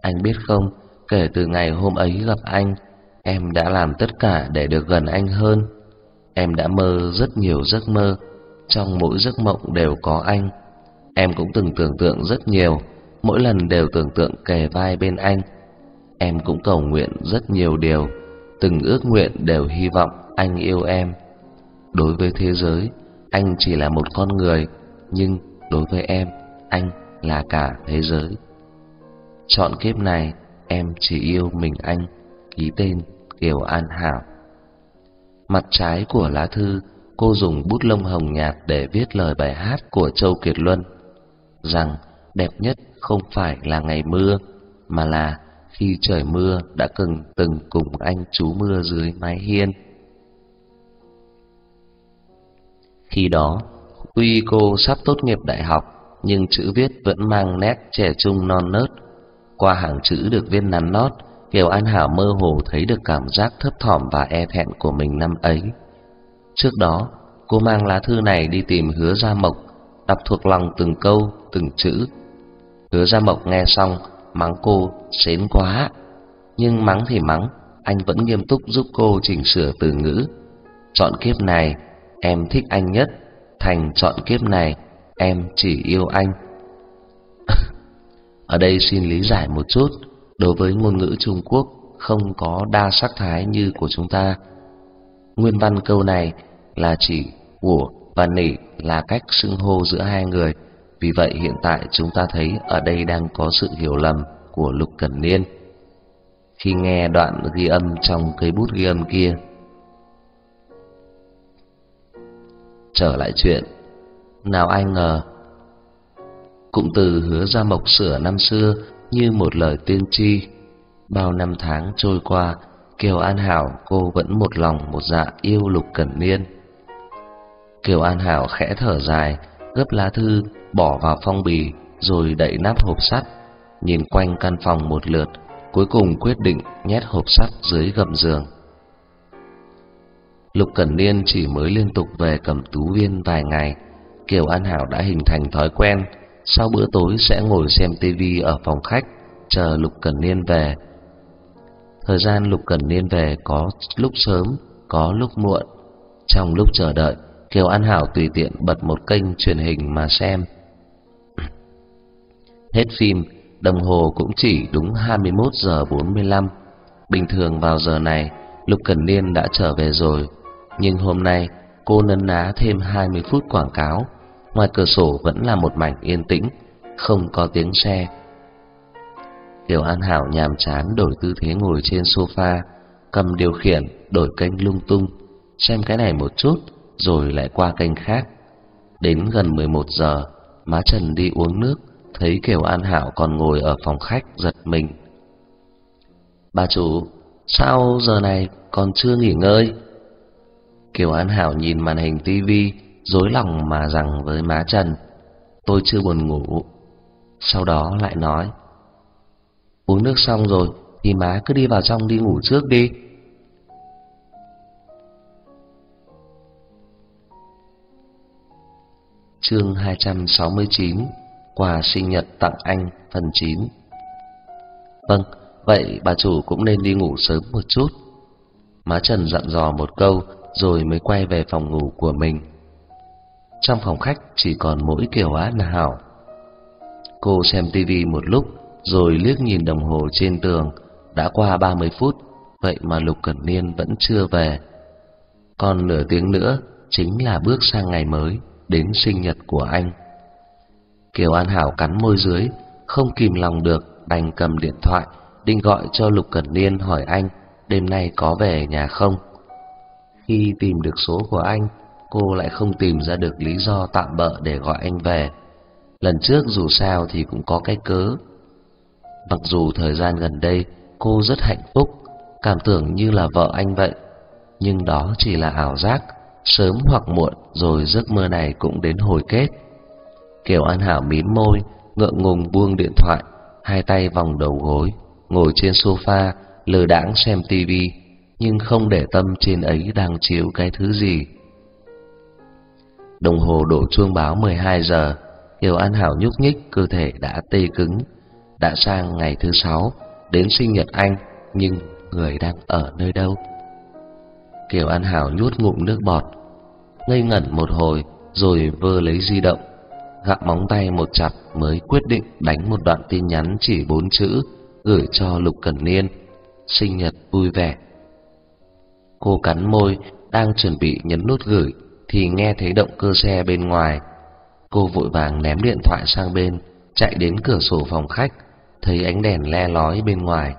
Anh biết không, kể từ ngày hôm ấy gặp anh, em đã làm tất cả để được gần anh hơn. Em đã mơ rất nhiều giấc mơ, trong mỗi giấc mộng đều có anh. Em cũng từng tưởng tượng rất nhiều, mỗi lần đều tưởng tượng kề vai bên anh. Em cũng cầu nguyện rất nhiều điều, từng ước nguyện đều hy vọng anh yêu em. Đối với thế giới, anh chỉ là một con người, nhưng đối với em, anh là cả thế giới. Chọn kiếp này, em chỉ yêu mình anh, ký tên Kiều An Hảo. Mặt trái của lá thư, cô dùng bút lông hồng nhạt để viết lời bài hát của Châu Kiệt Luân, rằng đẹp nhất không phải là ngày mưa, mà là khi trời mưa đã từng từng cùng anh chú mưa dưới mái hiên. Khi đó, tuy cô sắp tốt nghiệp đại học, nhưng chữ viết vẫn mang nét trẻ trung non nớt. Qua hàng chữ được viết nắn nót, Kiều An Hảo mơ hồ thấy được cảm giác thấp thỏm và e thẹn của mình năm ấy. Trước đó, cô mang lá thư này đi tìm Hứa Gia Mộc, đọc thuộc lòng từng câu, từng chữ. Hứa Gia Mộc nghe xong, mắng cô xến quá. Nhưng mắng thì mắng, anh vẫn nghiêm túc giúp cô chỉnh sửa từ ngữ. Chọn kiếp này, em thích anh nhất, thành chọn kiếp này, em chỉ yêu anh. (laughs) Ở đây xin lý giải một chút, đối với ngôn ngữ Trung Quốc không có đa sắc thái như của chúng ta. Nguyên văn câu này là chỉ của và nỉ là cách xưng hô giữa hai người. Vì vậy hiện tại chúng ta thấy ở đây đang có sự hiểu lầm của Lục Cẩn Niên. Khi nghe đoạn ghi âm trong cây bút ghi âm kia. Trở lại chuyện, nào ai ngờ Cụm từ hứa ra mộc sửa năm xưa như một lời tiên tri. Bao năm tháng trôi qua, Kiều An Hảo cô vẫn một lòng một dạ yêu Lục Cẩn Niên. Kiều An Hảo khẽ thở dài, gấp lá thư bỏ vào phong bì rồi đậy nắp hộp sắt, nhìn quanh căn phòng một lượt, cuối cùng quyết định nhét hộp sắt dưới gầm giường. Lục Cẩn Niên chỉ mới liên tục về Cẩm Tú Viên vài ngày, Kiều An Hảo đã hình thành thói quen sau bữa tối sẽ ngồi xem tivi ở phòng khách chờ Lục Cẩn Niên về. Thời gian Lục Cẩn Niên về có lúc sớm, có lúc muộn. Trong lúc chờ đợi, Kiều An Hảo tùy tiện bật một kênh truyền hình mà xem. (clears throat) Hết phim, đồng hồ cũng chỉ đúng 21 giờ 45. Bình thường vào giờ này, Lục Cẩn Niên đã trở về rồi. Nhưng hôm nay cô nấn ná thêm 20 phút quảng cáo, ngoài cửa sổ vẫn là một mảnh yên tĩnh, không có tiếng xe. Kiều An Hảo nhàm chán đổi tư thế ngồi trên sofa, cầm điều khiển đổi kênh lung tung, xem cái này một chút rồi lại qua kênh khác. Đến gần 11 giờ, má Trần đi uống nước, thấy Kiều An Hảo còn ngồi ở phòng khách giật mình. "Bà chủ, sao giờ này còn chưa nghỉ ngơi?" Kiều An Hảo nhìn màn hình tivi, rối lòng mà rằng với má Trần, "Tôi chưa buồn ngủ." Sau đó lại nói, "Uống nước xong rồi thì má cứ đi vào trong đi ngủ trước đi." Chương 269 Quà sinh nhật tặng anh phần 9 Vâng, vậy bà chủ cũng nên đi ngủ sớm một chút. Má Trần dặn dò một câu rồi mới quay về phòng ngủ của mình. Trong phòng khách chỉ còn mỗi Kiều Án Hảo. Cô xem tivi một lúc rồi liếc nhìn đồng hồ trên tường. Đã qua 30 phút, vậy mà Lục Cẩn Niên vẫn chưa về. Còn nửa tiếng nữa chính là bước sang ngày mới đến sinh nhật của anh. Kiều An Hảo cắn môi dưới, không kìm lòng được, đành cầm điện thoại, định gọi cho Lục Cẩn Niên hỏi anh đêm nay có về nhà không. Khi tìm được số của anh, cô lại không tìm ra được lý do tạm bợ để gọi anh về. Lần trước dù sao thì cũng có cái cớ. Mặc dù thời gian gần đây cô rất hạnh phúc, cảm tưởng như là vợ anh vậy, nhưng đó chỉ là ảo giác sớm hoặc muộn rồi giấc mơ này cũng đến hồi kết. Kiều An Hảo mím môi, ngượng ngùng buông điện thoại, hai tay vòng đầu gối, ngồi trên sofa lờ đãng xem tivi, nhưng không để tâm trên ấy đang chiếu cái thứ gì. Đồng hồ đổ chuông báo 12 giờ, Kiều An Hảo nhúc nhích, cơ thể đã tê cứng. Đã sang ngày thứ sáu, đến sinh nhật anh, nhưng người đang ở nơi đâu? Kiều An Hảo nuốt ngụm nước bọt, ngây ngẩn một hồi rồi vơ lấy di động, gạ móng tay một chập mới quyết định đánh một đoạn tin nhắn chỉ bốn chữ gửi cho Lục Cẩn Niên, sinh nhật vui vẻ. Cô cắn môi, đang chuẩn bị nhấn nút gửi thì nghe thấy động cơ xe bên ngoài. Cô vội vàng ném điện thoại sang bên, chạy đến cửa sổ phòng khách, thấy ánh đèn le lói bên ngoài.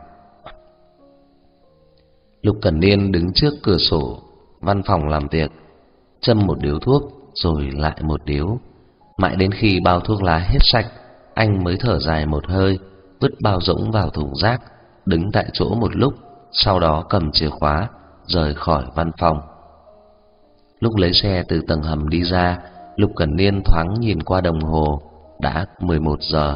Lục Cẩn Niên đứng trước cửa sổ văn phòng làm việc, châm một điếu thuốc rồi lại một điếu. Mãi đến khi bao thuốc lá hết sạch, anh mới thở dài một hơi, vứt bao rỗng vào thùng rác, đứng tại chỗ một lúc, sau đó cầm chìa khóa rời khỏi văn phòng. Lúc lấy xe từ tầng hầm đi ra, Lục Cẩn Niên thoáng nhìn qua đồng hồ, đã 11 giờ.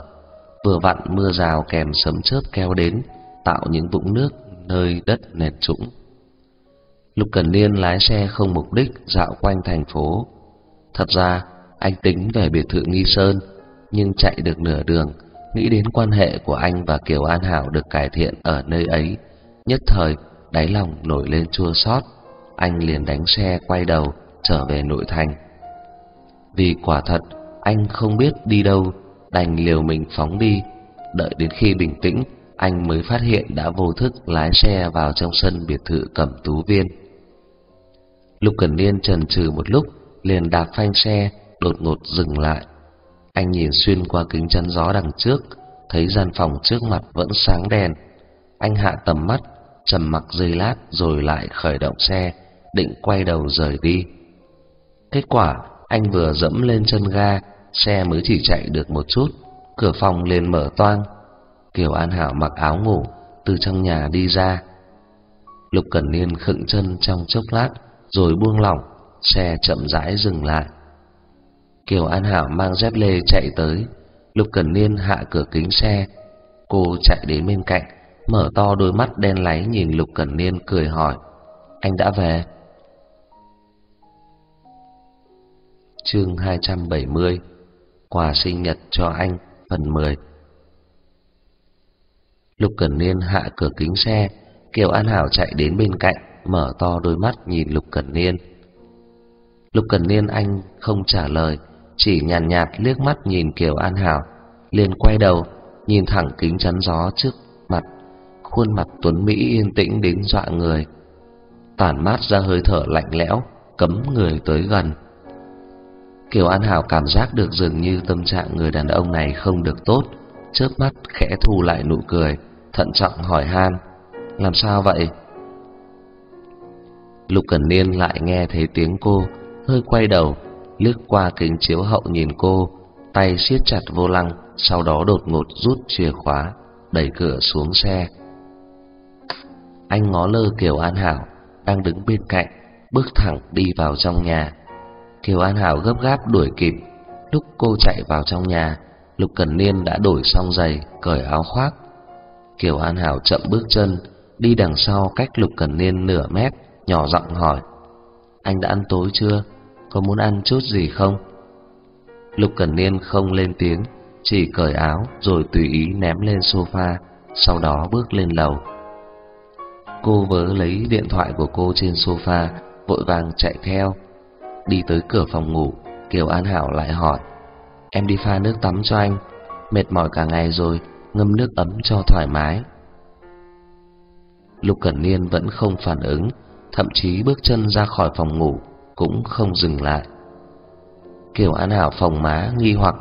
Vừa vặn mưa rào kèm sấm chớp kéo đến, tạo những vũng nước nơi đất nền trũng. Lục Cẩn Niên lái xe không mục đích dạo quanh thành phố. Thật ra, anh tính về biệt thự Nghi Sơn, nhưng chạy được nửa đường, nghĩ đến quan hệ của anh và Kiều An Hảo được cải thiện ở nơi ấy, nhất thời đáy lòng nổi lên chua xót, anh liền đánh xe quay đầu trở về nội thành. Vì quả thật anh không biết đi đâu, đành liều mình phóng đi, đợi đến khi bình tĩnh, anh mới phát hiện đã vô thức lái xe vào trong sân biệt thự Cẩm Tú Viên. Lục Cẩn Niên chần chừ một lúc, liền đạp phanh xe, đột ngột dừng lại. Anh nhìn xuyên qua kính chắn gió đằng trước, thấy gian phòng trước mặt vẫn sáng đèn. Anh hạ tầm mắt, trầm mặc giây lát rồi lại khởi động xe, định quay đầu rời đi. Kết quả, anh vừa dẫm lên chân ga, xe mới chỉ chạy được một chút, cửa phòng liền mở toang. Kiều An Hảo mặc áo ngủ, từ trong nhà đi ra. Lục Cẩn Niên khựng chân trong chốc lát, rồi buông lỏng, xe chậm rãi dừng lại. Kiều An Hảo mang dép lê chạy tới, Lục Cẩn Niên hạ cửa kính xe, cô chạy đến bên cạnh, mở to đôi mắt đen láy nhìn Lục Cẩn Niên cười hỏi: "Anh đã về?" Chương 270: Quà sinh nhật cho anh, phần 10. Lục Cẩn Niên hạ cửa kính xe, Kiều An Hảo chạy đến bên cạnh, mở to đôi mắt nhìn Lục Cẩn Niên. Lục Cẩn Niên anh không trả lời, chỉ nhàn nhạt, nhạt liếc mắt nhìn Kiều An Hảo, liền quay đầu, nhìn thẳng kính chắn gió trước mặt, khuôn mặt tuấn mỹ yên tĩnh đến dọa người, tản mát ra hơi thở lạnh lẽo cấm người tới gần. Kiều An Hảo cảm giác được dường như tâm trạng người đàn ông này không được tốt, chớp mắt khẽ thu lại nụ cười, thận trọng hỏi han: "Làm sao vậy?" Lục Cẩn Niên lại nghe thấy tiếng cô, hơi quay đầu, lướt qua kính chiếu hậu nhìn cô, tay siết chặt vô lăng, sau đó đột ngột rút chìa khóa, đẩy cửa xuống xe. Anh ngó lơ Kiều An Hảo đang đứng bên cạnh, bước thẳng đi vào trong nhà. Kiều An Hảo gấp gáp đuổi kịp, lúc cô chạy vào trong nhà, Lục Cẩn Niên đã đổi xong giày, cởi áo khoác. Kiều An Hảo chậm bước chân, đi đằng sau cách Lục Cẩn Niên nửa mét, nhỏ giọng hỏi: "Anh đã ăn tối chưa? Có muốn ăn chút gì không?" Lục Cẩn Niên không lên tiếng, chỉ cởi áo rồi tùy ý ném lên sofa, sau đó bước lên lầu. Cô vớ lấy điện thoại của cô trên sofa, vội vàng chạy theo. Đi tới cửa phòng ngủ, Kiều An Hảo lại hỏi: "Em đi pha nước tắm cho anh, mệt mỏi cả ngày rồi, ngâm nước ấm cho thoải mái." Lục Cẩn Niên vẫn không phản ứng, thậm chí bước chân ra khỏi phòng ngủ cũng không dừng lại. Kiều An Hảo phòng má nghi hoặc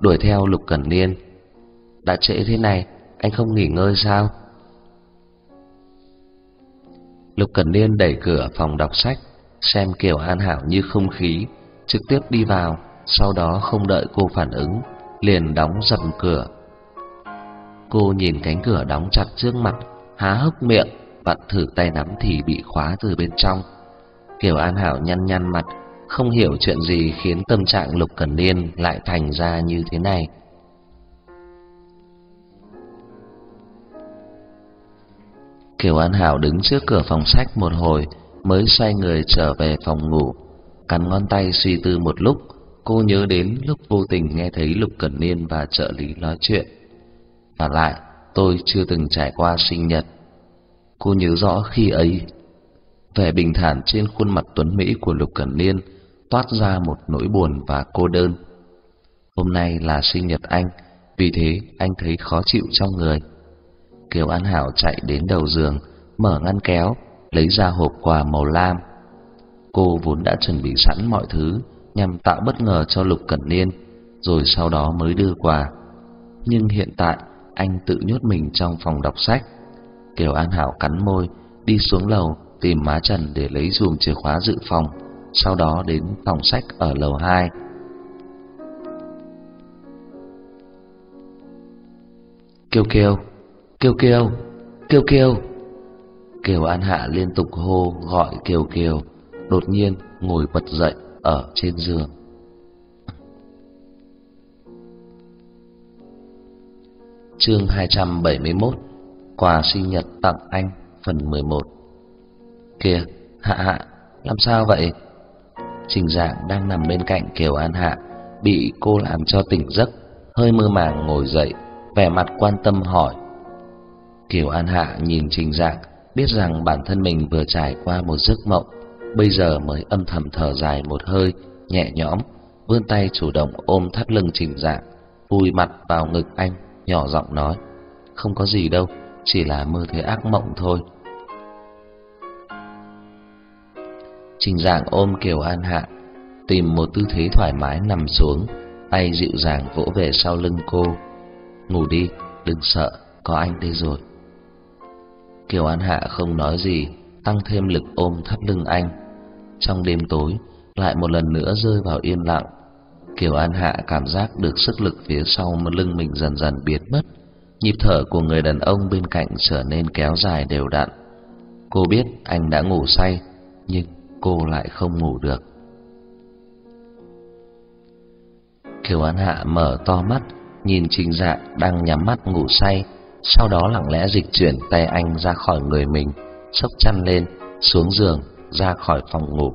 đuổi theo Lục Cẩn Niên. Đã trễ thế này, anh không nghỉ ngơi sao? Lục Cẩn Niên đẩy cửa phòng đọc sách, xem Kiều An Hảo như không khí, trực tiếp đi vào, sau đó không đợi cô phản ứng, liền đóng sầm cửa. Cô nhìn cánh cửa đóng chặt trước mặt, há hốc miệng, vặn thử tay nắm thì bị khóa từ bên trong. Kiều An Hảo nhăn nhăn mặt, không hiểu chuyện gì khiến tâm trạng Lục Cẩn Niên lại thành ra như thế này. Kiều An Hảo đứng trước cửa phòng sách một hồi, mới xoay người trở về phòng ngủ, cắn ngón tay suy tư một lúc, cô nhớ đến lúc vô tình nghe thấy Lục Cẩn Niên và trợ lý nói chuyện. Và lại, tôi chưa từng trải qua sinh nhật. Cô nhớ rõ khi ấy, vẻ bình thản trên khuôn mặt tuấn mỹ của Lục Cẩn Niên toát ra một nỗi buồn và cô đơn. Hôm nay là sinh nhật anh, vì thế anh thấy khó chịu trong người. Kiều An Hảo chạy đến đầu giường, mở ngăn kéo, lấy ra hộp quà màu lam. Cô vốn đã chuẩn bị sẵn mọi thứ nhằm tạo bất ngờ cho Lục Cẩn Niên, rồi sau đó mới đưa quà. Nhưng hiện tại anh tự nhốt mình trong phòng đọc sách. Kiều An Hảo cắn môi, đi xuống lầu tìm má Trần để lấy dùm chìa khóa dự phòng, sau đó đến phòng sách ở lầu 2. Kiều Kiều, Kiều Kiều, Kiều Kiều. Kiều An Hạ liên tục hô gọi Kiều Kiều, đột nhiên ngồi bật dậy ở trên giường. Chương 271 Quà sinh nhật tặng anh phần 11 Kìa, Hạ Hạ, làm sao vậy? Trình Dạng đang nằm bên cạnh Kiều An Hạ, bị cô làm cho tỉnh giấc, hơi mơ màng ngồi dậy, vẻ mặt quan tâm hỏi. Kiều An Hạ nhìn Trình Dạng, biết rằng bản thân mình vừa trải qua một giấc mộng, bây giờ mới âm thầm thở dài một hơi, nhẹ nhõm, vươn tay chủ động ôm thắt lưng Trình Dạng, vùi mặt vào ngực anh, nhỏ giọng nói: "Không có gì đâu, chỉ là mơ thấy ác mộng thôi." Trình Dạng ôm Kiều An Hạ, tìm một tư thế thoải mái nằm xuống, tay dịu dàng vỗ về sau lưng cô. "Ngủ đi, đừng sợ, có anh đây rồi." Kiều An Hạ không nói gì, tăng thêm lực ôm thắt lưng anh. Trong đêm tối, lại một lần nữa rơi vào yên lặng. Kiều An Hạ cảm giác được sức lực phía sau lưng mình dần dần biến mất, nhịp thở của người đàn ông bên cạnh trở nên kéo dài đều đặn. Cô biết anh đã ngủ say, nhưng cô lại không ngủ được. Kiều An Hạ mở to mắt, nhìn Trình Dạ đang nhắm mắt ngủ say, sau đó lặng lẽ dịch chuyển tay anh ra khỏi người mình, xốc chăn lên, xuống giường, ra khỏi phòng ngủ.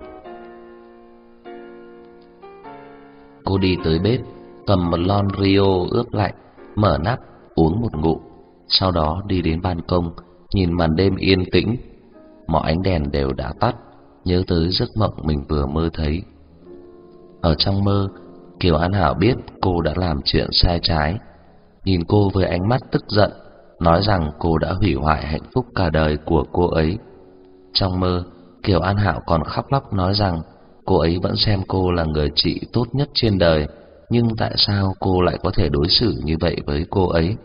Cô đi tới bếp, cầm một lon Rio ướp lạnh, mở nắp, uống một ngụm, sau đó đi đến ban công, nhìn màn đêm yên tĩnh, mọi ánh đèn đều đã tắt, nhớ tới giấc mộng mình vừa mơ thấy. Ở trong mơ, Kiều An Hảo biết cô đã làm chuyện sai trái, nhìn cô với ánh mắt tức giận, nói rằng cô đã hủy hoại hạnh phúc cả đời của cô ấy. Trong mơ, Kiều An Hạo còn khóc lóc nói rằng cô ấy vẫn xem cô là người chị tốt nhất trên đời, nhưng tại sao cô lại có thể đối xử như vậy với cô ấy?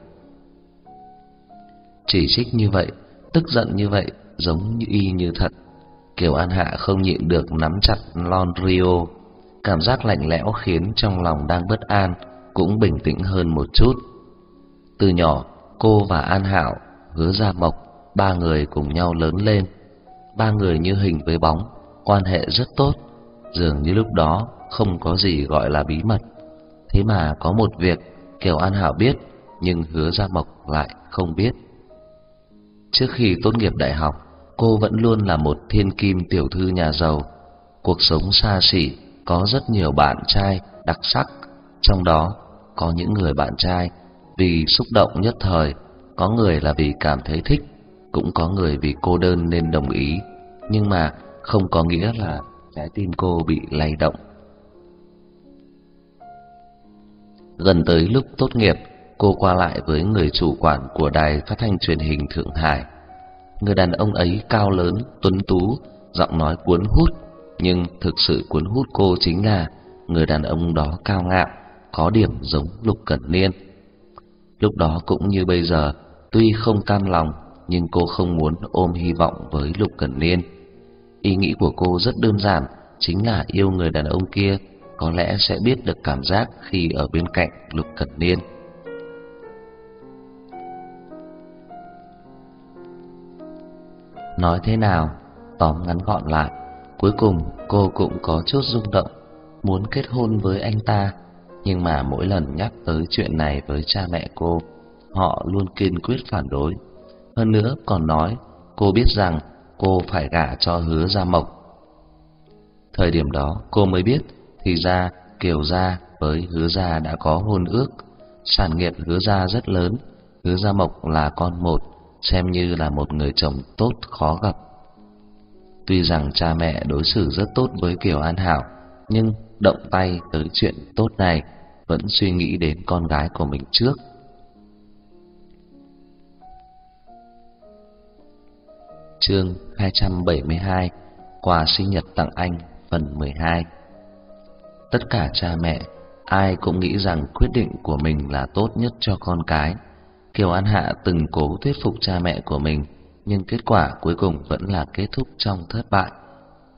Chỉ trích như vậy, tức giận như vậy, giống như y như thật. Kiều An Hạ không nhịn được nắm chặt lon Rio, cảm giác lạnh lẽo khiến trong lòng đang bất an cũng bình tĩnh hơn một chút. Từ nhỏ, cô và An Hạo, Hứa Gia Mộc, ba người cùng nhau lớn lên. Ba người như hình với bóng, quan hệ rất tốt, dường như lúc đó không có gì gọi là bí mật. Thế mà có một việc Kiều An Hảo biết, nhưng Hứa Gia Mộc lại không biết. Trước khi tốt nghiệp đại học, cô vẫn luôn là một thiên kim tiểu thư nhà giàu. Cuộc sống xa xỉ, có rất nhiều bạn trai đặc sắc, trong đó có những người bạn trai vì xúc động nhất thời, có người là vì cảm thấy thích, cũng có người vì cô đơn nên đồng ý, nhưng mà không có nghĩa là trái tim cô bị lay động. Gần tới lúc tốt nghiệp, cô qua lại với người chủ quản của đài phát thanh truyền hình Thượng Hải. Người đàn ông ấy cao lớn, tuấn tú, giọng nói cuốn hút, nhưng thực sự cuốn hút cô chính là người đàn ông đó cao ngạo, có điểm giống Lục Cẩn Niên. Lúc đó cũng như bây giờ, tuy không cam lòng, nhưng cô không muốn ôm hy vọng với Lục Cẩn Niên. Ý nghĩ của cô rất đơn giản, chính là yêu người đàn ông kia có lẽ sẽ biết được cảm giác khi ở bên cạnh Lục Cẩn Niên. Nói thế nào, tóm ngắn gọn lại, cuối cùng cô cũng có chút rung động, muốn kết hôn với anh ta, nhưng mà mỗi lần nhắc tới chuyện này với cha mẹ cô, họ luôn kiên quyết phản đối. Hơn nữa còn nói, cô biết rằng cô phải gả cho Hứa Gia Mộc. Thời điểm đó, cô mới biết thì ra Kiều gia với Hứa gia đã có hôn ước, sản nghiệp Hứa gia rất lớn, Hứa gia Mộc là con một, xem như là một người chồng tốt khó gặp. Tuy rằng cha mẹ đối xử rất tốt với Kiều An Hảo, nhưng động tay tới chuyện tốt này vẫn suy nghĩ đến con gái của mình trước. Chương 272 Quà sinh nhật tặng anh phần 12 Tất cả cha mẹ ai cũng nghĩ rằng quyết định của mình là tốt nhất cho con cái. Kiều An Hạ từng cố thuyết phục cha mẹ của mình, nhưng kết quả cuối cùng vẫn là kết thúc trong thất bại.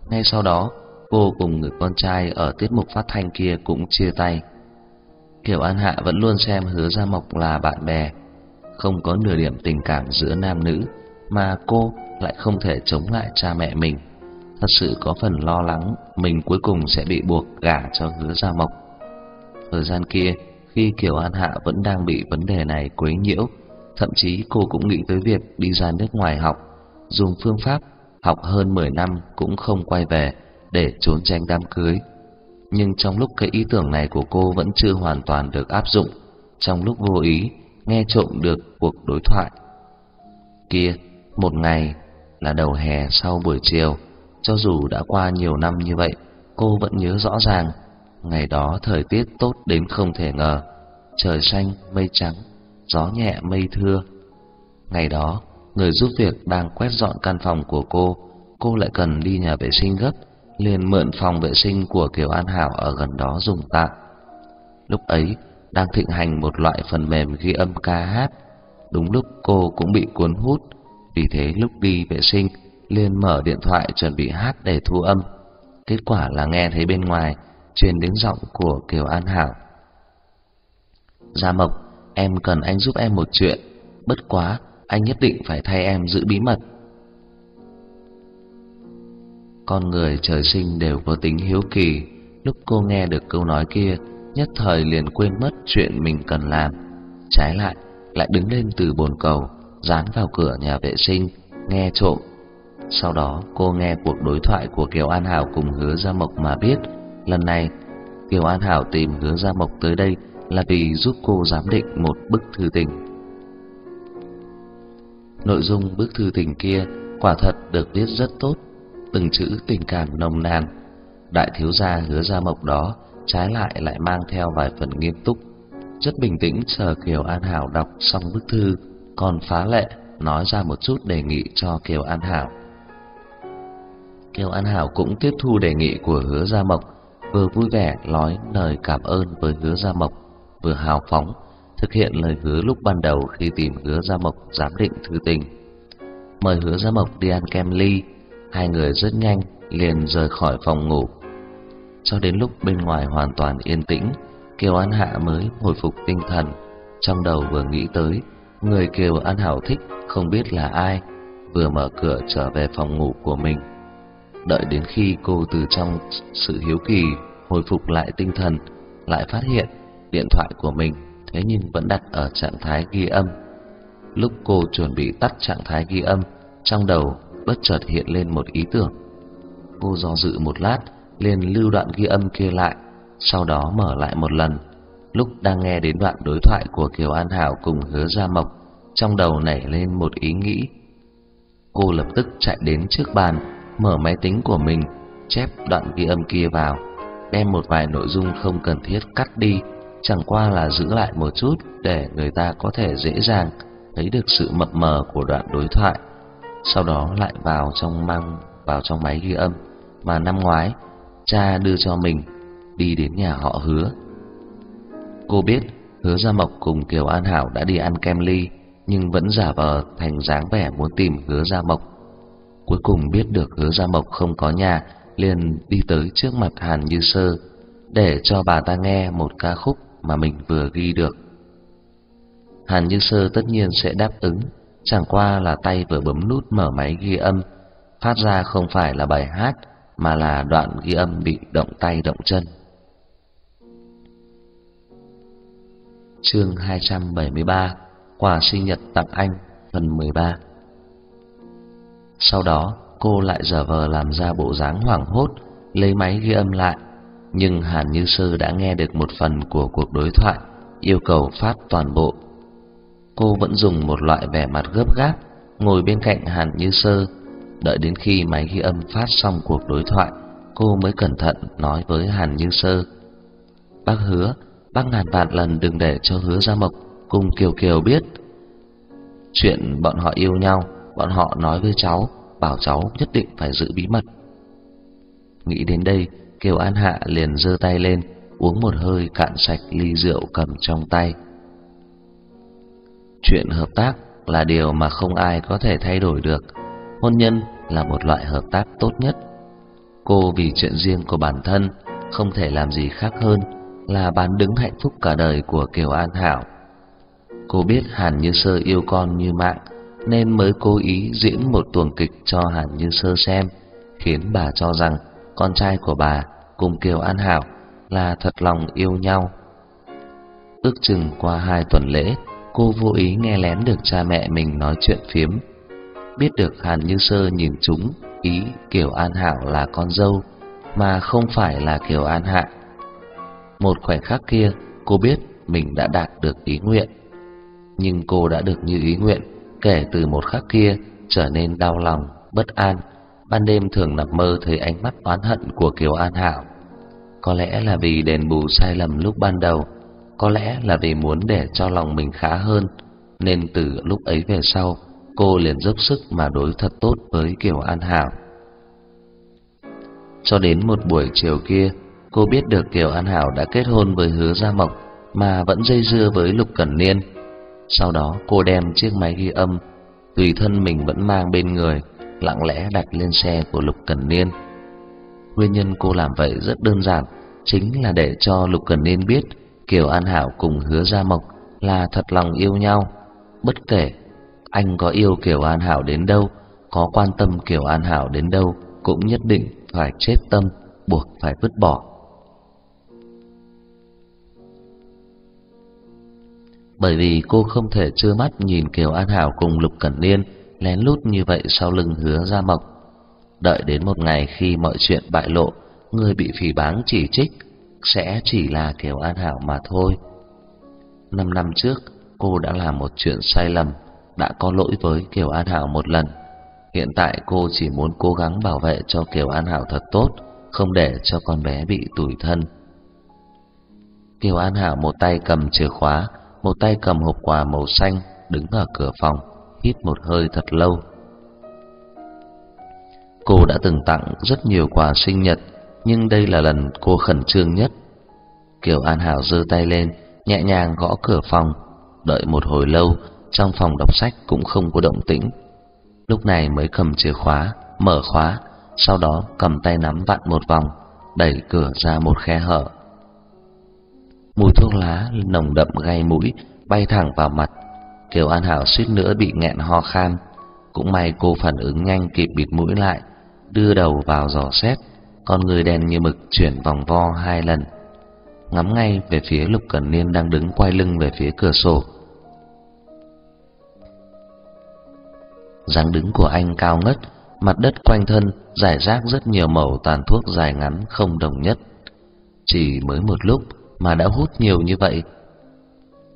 Ngay sau đó, cô cùng người con trai ở tiết mục phát thanh kia cũng chia tay. Kiều An Hạ vẫn luôn xem Hứa Gia Mộc là bạn bè, không có nửa điểm tình cảm giữa nam nữ, mà cô lại không thể chống lại cha mẹ mình thật sự có phần lo lắng mình cuối cùng sẽ bị buộc gả cho Hứa Gia Mộc. Thời gian kia, khi Kiều An Hạ vẫn đang bị vấn đề này quấy nhiễu, thậm chí cô cũng nghĩ tới việc đi ra nước ngoài học, dùng phương pháp học hơn 10 năm cũng không quay về để trốn tránh đám cưới. Nhưng trong lúc cái ý tưởng này của cô vẫn chưa hoàn toàn được áp dụng, trong lúc vô ý nghe trộm được cuộc đối thoại. Kia, một ngày là đầu hè sau buổi chiều, cho dù đã qua nhiều năm như vậy, cô vẫn nhớ rõ ràng, ngày đó thời tiết tốt đến không thể ngờ, trời xanh mây trắng, gió nhẹ mây thưa. Ngày đó, người giúp việc đang quét dọn căn phòng của cô, cô lại cần đi nhà vệ sinh gấp, liền mượn phòng vệ sinh của Kiều An Hảo ở gần đó dùng tạm. Lúc ấy, đang thịnh hành một loại phần mềm ghi âm ca hát, đúng lúc cô cũng bị cuốn hút, vì thế lúc đi vệ sinh liền mở điện thoại chuẩn bị hát để thu âm. Kết quả là nghe thấy bên ngoài truyền đến giọng của Kiều An Hảo. Gia Mộc, em cần anh giúp em một chuyện, bất quá anh nhất định phải thay em giữ bí mật. Con người trời sinh đều có tính hiếu kỳ, lúc cô nghe được câu nói kia, nhất thời liền quên mất chuyện mình cần làm. Trái lại, lại đứng lên từ bồn cầu, dán vào cửa nhà vệ sinh, nghe trộm sau đó cô nghe cuộc đối thoại của Kiều An Hảo cùng Hứa Gia Mộc mà biết, lần này Kiều An Hảo tìm Hứa Gia Mộc tới đây là vì giúp cô giám định một bức thư tình. Nội dung bức thư tình kia quả thật được viết rất tốt, từng chữ tình cảm nồng nàn. Đại thiếu gia Hứa Gia Mộc đó trái lại lại mang theo vài phần nghiêm túc, rất bình tĩnh chờ Kiều An Hảo đọc xong bức thư, còn phá lệ nói ra một chút đề nghị cho Kiều An Hảo. Kiều An Hảo cũng tiếp thu đề nghị của Hứa Gia Mộc, vừa vui vẻ nói lời cảm ơn với Hứa Gia Mộc, vừa hào phóng thực hiện lời hứa lúc ban đầu khi tìm Hứa Gia Mộc giám định thư tình. Mời Hứa Gia Mộc đi ăn kem ly, hai người rất nhanh liền rời khỏi phòng ngủ. Cho đến lúc bên ngoài hoàn toàn yên tĩnh, Kiều An Hạ mới hồi phục tinh thần, trong đầu vừa nghĩ tới người Kiều An Hảo thích không biết là ai, vừa mở cửa trở về phòng ngủ của mình. Đợi đến khi cô từ trong sự hiếu kỳ hồi phục lại tinh thần, lại phát hiện điện thoại của mình thế nhưng vẫn đặt ở trạng thái ghi âm. Lúc cô chuẩn bị tắt trạng thái ghi âm, trong đầu bất chợt hiện lên một ý tưởng. Cô do dự một lát, liền lưu đoạn ghi âm kia lại, sau đó mở lại một lần. Lúc đang nghe đến đoạn đối thoại của Kiều An Hảo cùng Hứa Gia Mộc, trong đầu nảy lên một ý nghĩ. Cô lập tức chạy đến trước bàn, mở máy tính của mình, chép đoạn ghi âm kia vào, đem một vài nội dung không cần thiết cắt đi, chẳng qua là giữ lại một chút để người ta có thể dễ dàng thấy được sự mập mờ của đoạn đối thoại. Sau đó lại vào trong mang vào trong máy ghi âm mà năm ngoái cha đưa cho mình đi đến nhà họ Hứa. Cô biết Hứa Gia Mộc cùng Kiều An Hảo đã đi ăn kem ly, nhưng vẫn giả vờ thành dáng vẻ muốn tìm Hứa Gia Mộc. Cuối cùng biết được Hứa Gia Mộc không có nhà, liền đi tới trước mặt Hàn Như Sơ để cho bà ta nghe một ca khúc mà mình vừa ghi được. Hàn Như Sơ tất nhiên sẽ đáp ứng, chẳng qua là tay vừa bấm nút mở máy ghi âm, phát ra không phải là bài hát mà là đoạn ghi âm bị động tay động chân. Chương 273: Quà sinh nhật tặng anh, phần 13. Sau đó, cô lại giả vờ làm ra bộ dáng hoảng hốt, lấy máy ghi âm lại, nhưng Hàn Như Sơ đã nghe được một phần của cuộc đối thoại, yêu cầu phát toàn bộ. Cô vẫn dùng một loại vẻ mặt gấp gáp, ngồi bên cạnh Hàn Như Sơ, đợi đến khi máy ghi âm phát xong cuộc đối thoại, cô mới cẩn thận nói với Hàn Như Sơ: "Bác hứa, bác ngàn vạn lần đừng để cho Hứa Gia Mộc cùng Kiều Kiều biết chuyện bọn họ yêu nhau, bọn họ nói với cháu, bảo cháu nhất định phải giữ bí mật." Nghĩ đến đây, Kiều An Hạ liền giơ tay lên, uống một hơi cạn sạch ly rượu cầm trong tay. Chuyện hợp tác là điều mà không ai có thể thay đổi được. Hôn nhân là một loại hợp tác tốt nhất. Cô vì chuyện riêng của bản thân không thể làm gì khác hơn là bán đứng hạnh phúc cả đời của Kiều An Hảo. Cô biết Hàn Như Sơ yêu con như mạng nên mới cố ý diễn một tuồng kịch cho Hàn Như Sơ xem, khiến bà cho rằng con trai của bà cùng Kiều An Hảo là thật lòng yêu nhau. Ước chừng qua hai tuần lễ, cô vô ý nghe lén được cha mẹ mình nói chuyện phiếm. Biết được Hàn Như Sơ nhìn chúng ý Kiều An Hảo là con dâu, mà không phải là Kiều An Hạ. Một khoảnh khắc kia, cô biết mình đã đạt được ý nguyện. Nhưng cô đã được như ý nguyện, kể từ một khắc kia trở nên đau lòng, bất an ban đêm thường nằm mơ thấy ánh mắt oán hận của Kiều An Hảo. Có lẽ là vì đền bù sai lầm lúc ban đầu, có lẽ là vì muốn để cho lòng mình khá hơn, nên từ lúc ấy về sau, cô liền dốc sức mà đối thật tốt với Kiều An Hảo. Cho đến một buổi chiều kia, cô biết được Kiều An Hảo đã kết hôn với Hứa Gia Mộc mà vẫn dây dưa với Lục Cẩn Niên. Sau đó cô đem chiếc máy ghi âm tùy thân mình vẫn mang bên người lặng lẽ đặt lên xe của Lục Cẩn Niên. Nguyên nhân cô làm vậy rất đơn giản, chính là để cho Lục Cẩn Niên biết Kiều An Hảo cùng Hứa Gia Mộc là thật lòng yêu nhau. Bất kể anh có yêu Kiều An Hảo đến đâu, có quan tâm Kiều An Hảo đến đâu, cũng nhất định phải chết tâm, buộc phải vứt bỏ. Bởi vì cô không thể trơ mắt nhìn Kiều An Hảo cùng Lục Cẩn Niên lén lút như vậy sau lưng hứa gia mộc. Đợi đến một ngày khi mọi chuyện bại lộ, người bị phỉ báng chỉ trích sẽ chỉ là Kiều An Hảo mà thôi. Năm năm trước, cô đã làm một chuyện sai lầm, đã có lỗi với Kiều An Hảo một lần. Hiện tại cô chỉ muốn cố gắng bảo vệ cho Kiều An Hảo thật tốt, không để cho con bé bị tủi thân. Kiều An Hảo một tay cầm chìa khóa, một tay cầm hộp quà màu xanh, đứng ở cửa phòng hít một hơi thật lâu. Cô đã từng tặng rất nhiều quà sinh nhật, nhưng đây là lần cô khẩn trương nhất. Kiều An Hảo giơ tay lên, nhẹ nhàng gõ cửa phòng, đợi một hồi lâu, trong phòng đọc sách cũng không có động tĩnh. Lúc này mới cầm chìa khóa, mở khóa, sau đó cầm tay nắm vặn một vòng, đẩy cửa ra một khe hở. Mùi thuốc lá nồng đậm gai mũi bay thẳng vào mặt. Kiều An Hảo suýt nữa bị nghẹn ho khan, cũng may cô phản ứng nhanh kịp bịt mũi lại, đưa đầu vào dò xét, con người đen như mực chuyển vòng vo hai lần, ngắm ngay về phía Lục Cẩn Niên đang đứng quay lưng về phía cửa sổ. dáng đứng của anh cao ngất, mặt đất quanh thân rải rác rất nhiều mẩu tàn thuốc dài ngắn không đồng nhất. Chỉ mới một lúc mà đã hút nhiều như vậy.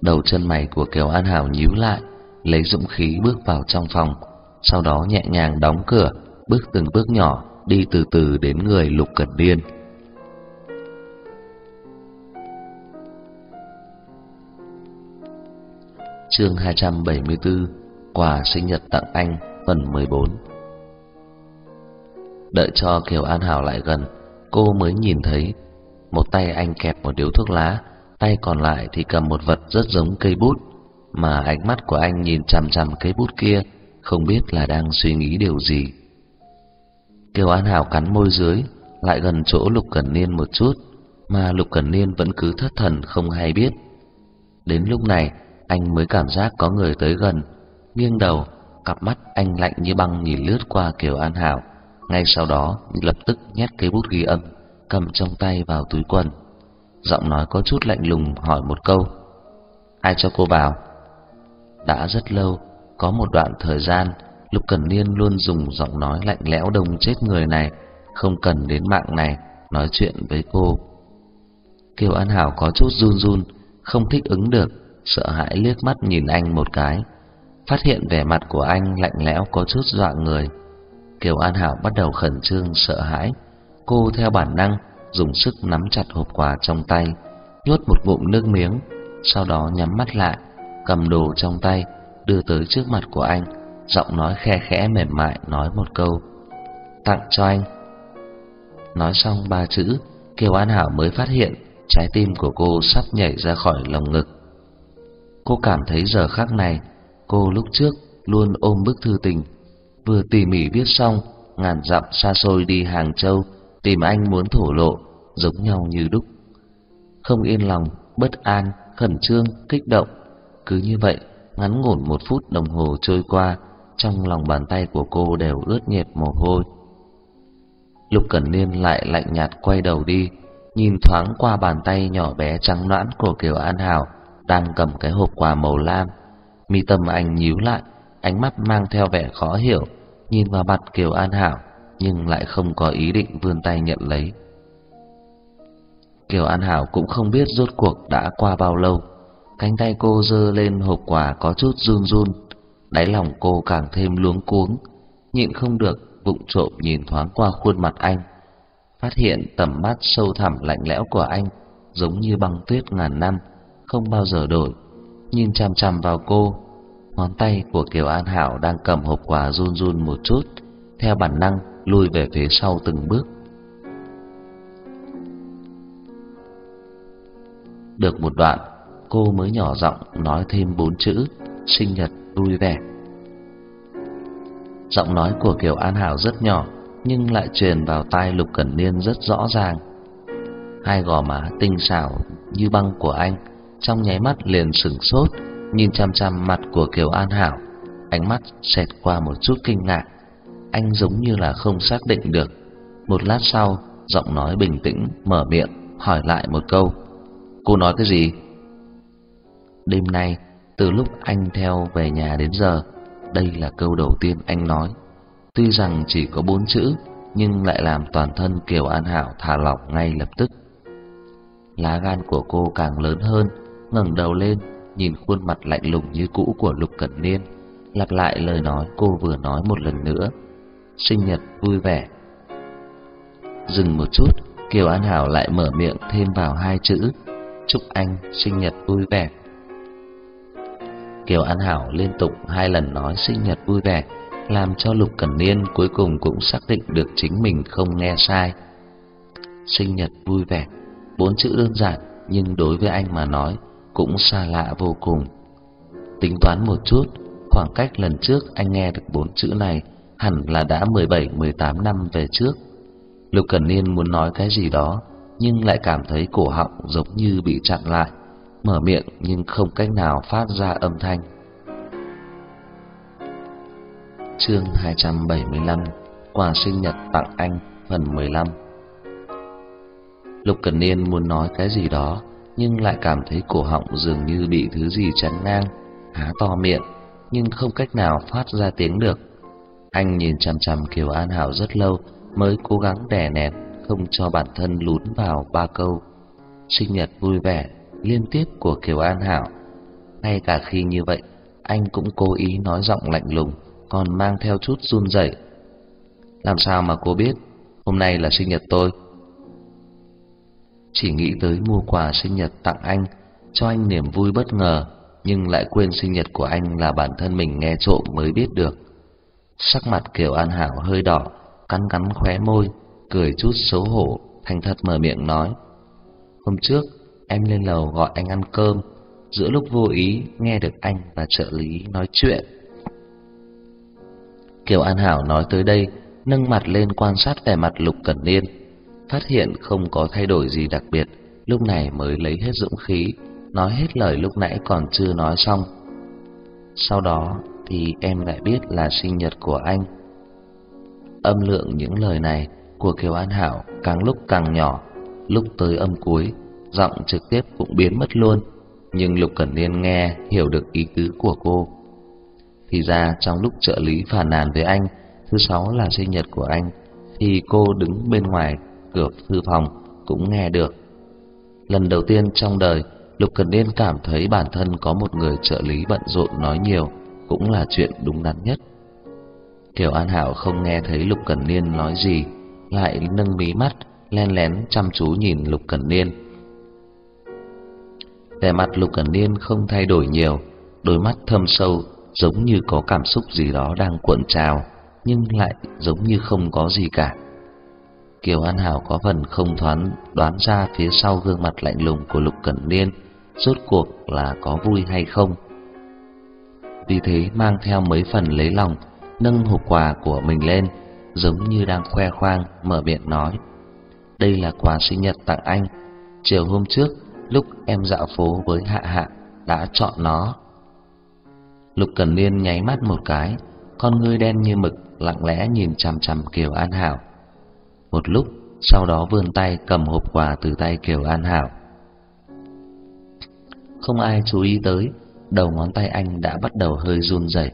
Đầu chân mày của Kiều An Hảo nhíu lại, lấy dũng khí bước vào trong phòng, sau đó nhẹ nhàng đóng cửa, bước từng bước nhỏ đi từ từ đến người Lục Cẩn Điên. Chương 274: Quà sinh nhật tặng anh, phần 14. Đợi cho Kiều An Hảo lại gần, cô mới nhìn thấy một tay anh kẹp một điếu thuốc lá, tay còn lại thì cầm một vật rất giống cây bút, mà ánh mắt của anh nhìn chằm chằm cây bút kia, không biết là đang suy nghĩ điều gì. Kiều An Hảo cắn môi dưới, lại gần chỗ Lục Cẩn Niên một chút, mà Lục Cẩn Niên vẫn cứ thất thần không hay biết. Đến lúc này, anh mới cảm giác có người tới gần, nghiêng đầu, cặp mắt anh lạnh như băng nhìn lướt qua Kiều An Hảo, ngay sau đó lập tức nhét cây bút ghi âm cầm trong tay vào túi quần. Giọng nói có chút lạnh lùng hỏi một câu: "Ai cho cô vào?" Đã rất lâu, có một đoạn thời gian, Lục Cẩn Niên luôn dùng giọng nói lạnh lẽo đông chết người này, không cần đến mạng này nói chuyện với cô. Kiều An Hảo có chút run run, không thích ứng được, sợ hãi liếc mắt nhìn anh một cái, phát hiện vẻ mặt của anh lạnh lẽo có chút dọa người. Kiều An Hảo bắt đầu khẩn trương sợ hãi, cô theo bản năng dùng sức nắm chặt hộp quà trong tay, nuốt một ngụm nước miếng, sau đó nhắm mắt lại, cầm đồ trong tay đưa tới trước mặt của anh, giọng nói khe khẽ mềm mại nói một câu: "Tặng cho anh." Nói xong ba chữ, Kiều An Hảo mới phát hiện trái tim của cô sắp nhảy ra khỏi lồng ngực. Cô cảm thấy giờ khắc này, cô lúc trước luôn ôm bức thư tình, vừa tỉ mỉ viết xong, ngàn dặm xa xôi đi Hàng Châu tìm anh muốn thổ lộ, giống nhau như đúc. Không yên lòng, bất an, khẩn trương, kích động, cứ như vậy, ngắn ngủn một phút đồng hồ trôi qua, trong lòng bàn tay của cô đều ướt nhẹp mồ hôi. Lục Cẩn Niên lại lạnh nhạt quay đầu đi, nhìn thoáng qua bàn tay nhỏ bé trắng nõn của Kiều An Hảo đang cầm cái hộp quà màu lam. Mi tâm anh nhíu lại, ánh mắt mang theo vẻ khó hiểu, nhìn vào mặt Kiều An Hảo, nhưng lại không có ý định vươn tay nhận lấy. Kiều An Hảo cũng không biết rốt cuộc đã qua bao lâu, cánh tay cô giơ lên hộp quà có chút run run, đáy lòng cô càng thêm luống cuống, nhịn không được vụng trộm nhìn thoáng qua khuôn mặt anh, phát hiện tầm mắt sâu thẳm lạnh lẽo của anh giống như băng tuyết ngàn năm, không bao giờ đổi. Nhìn chằm chằm vào cô, ngón tay của Kiều An Hảo đang cầm hộp quà run run một chút, theo bản năng lùi về phía sau từng bước. Được một đoạn, cô mới nhỏ giọng nói thêm bốn chữ sinh nhật vui vẻ. Giọng nói của Kiều An Hảo rất nhỏ, nhưng lại truyền vào tai Lục Cẩn Niên rất rõ ràng. Hai gò má tinh xảo như băng của anh trong nháy mắt liền sững sốt, nhìn chăm chăm mặt của Kiều An Hảo, ánh mắt xẹt qua một chút kinh ngạc. Anh giống như là không xác định được. Một lát sau, giọng nói bình tĩnh mở miệng hỏi lại một câu. Cô nói cái gì? Đêm nay, từ lúc anh theo về nhà đến giờ, đây là câu đầu tiên anh nói. Tuy rằng chỉ có bốn chữ, nhưng lại làm toàn thân Kiều An Hảo thả lỏng ngay lập tức. Lá gan của cô càng lớn hơn, ngẩng đầu lên, nhìn khuôn mặt lạnh lùng như cũ của Lục Cẩn Niên, lặp lại lời nói cô vừa nói một lần nữa. Sinh nhật vui vẻ. Dừng một chút, Kiều An Hảo lại mở miệng thêm vào hai chữ: "Chúc anh sinh nhật vui vẻ." Kiều An Hảo liên tục hai lần nói sinh nhật vui vẻ, làm cho Lục Cẩn Niên cuối cùng cũng xác định được chính mình không nghe sai. Sinh nhật vui vẻ, bốn chữ đơn giản nhưng đối với anh mà nói cũng xa lạ vô cùng. Tính toán một chút, khoảng cách lần trước anh nghe được bốn chữ này hẳn là đã 17, 18 năm về trước. Lục Cẩn Niên muốn nói cái gì đó, nhưng lại cảm thấy cổ họng giống như bị chặn lại, mở miệng nhưng không cách nào phát ra âm thanh. Chương 275: Quà sinh nhật tặng anh, phần 15. Lục Cẩn Niên muốn nói cái gì đó, nhưng lại cảm thấy cổ họng dường như bị thứ gì chắn ngang, há to miệng nhưng không cách nào phát ra tiếng được. Anh nhìn chằm chằm Kiều An Hảo rất lâu mới cố gắng đè nén không cho bản thân lún vào ba câu sinh nhật vui vẻ liên tiếp của Kiều An Hảo. Ngay cả khi như vậy, anh cũng cố ý nói giọng lạnh lùng, còn mang theo chút run rẩy. Làm sao mà cô biết hôm nay là sinh nhật tôi? Chỉ nghĩ tới mua quà sinh nhật tặng anh, cho anh niềm vui bất ngờ, nhưng lại quên sinh nhật của anh là bản thân mình nghe trộm mới biết được. Sắc mặt Kiều An Hảo hơi đỏ, cắn cắn khóe môi, cười chút xấu hổ, thành thật mở miệng nói: "Hôm trước em lên lầu gọi anh ăn cơm, giữa lúc vô ý nghe được anh và trợ lý nói chuyện." Kiều An Hảo nói tới đây, nâng mặt lên quan sát vẻ mặt Lục Cẩn Niên, phát hiện không có thay đổi gì đặc biệt, lúc này mới lấy hết dũng khí, nói hết lời lúc nãy còn chưa nói xong. Sau đó thì em lại biết là sinh nhật của anh. Âm lượng những lời này của Kiều An Hảo càng lúc càng nhỏ, lúc tới âm cuối, giọng trực tiếp cũng biến mất luôn, nhưng Lục Cẩn Niên nghe hiểu được ý tứ của cô. Thì ra trong lúc trợ lý phàn nàn với anh, thứ sáu là sinh nhật của anh, thì cô đứng bên ngoài cửa thư phòng cũng nghe được. Lần đầu tiên trong đời, Lục Cẩn Niên cảm thấy bản thân có một người trợ lý bận rộn nói nhiều cũng là chuyện đúng đắn nhất. Kiều An Hảo không nghe thấy Lục Cẩn Niên nói gì, lại nâng mí mắt, len lén chăm chú nhìn Lục Cẩn Niên. Vẻ mặt Lục Cẩn Niên không thay đổi nhiều, đôi mắt thâm sâu giống như có cảm xúc gì đó đang cuộn trào, nhưng lại giống như không có gì cả. Kiều An Hảo có phần không thoáng đoán ra phía sau gương mặt lạnh lùng của Lục Cẩn Niên rốt cuộc là có vui hay không. Vì thế mang theo mấy phần lấy lòng, nâng hộp quà của mình lên, giống như đang khoe khoang mở miệng nói: "Đây là quà sinh nhật tặng anh, chiều hôm trước lúc em dạo phố với Hạ Hạ đã chọn nó." Lục Cẩn Niên nháy mắt một cái, con ngươi đen như mực lặng lẽ nhìn chằm chằm Kiều An Hảo. Một lúc, sau đó vươn tay cầm hộp quà từ tay Kiều An Hảo. Không ai chú ý tới, đầu ngón tay anh đã bắt đầu hơi run rẩy.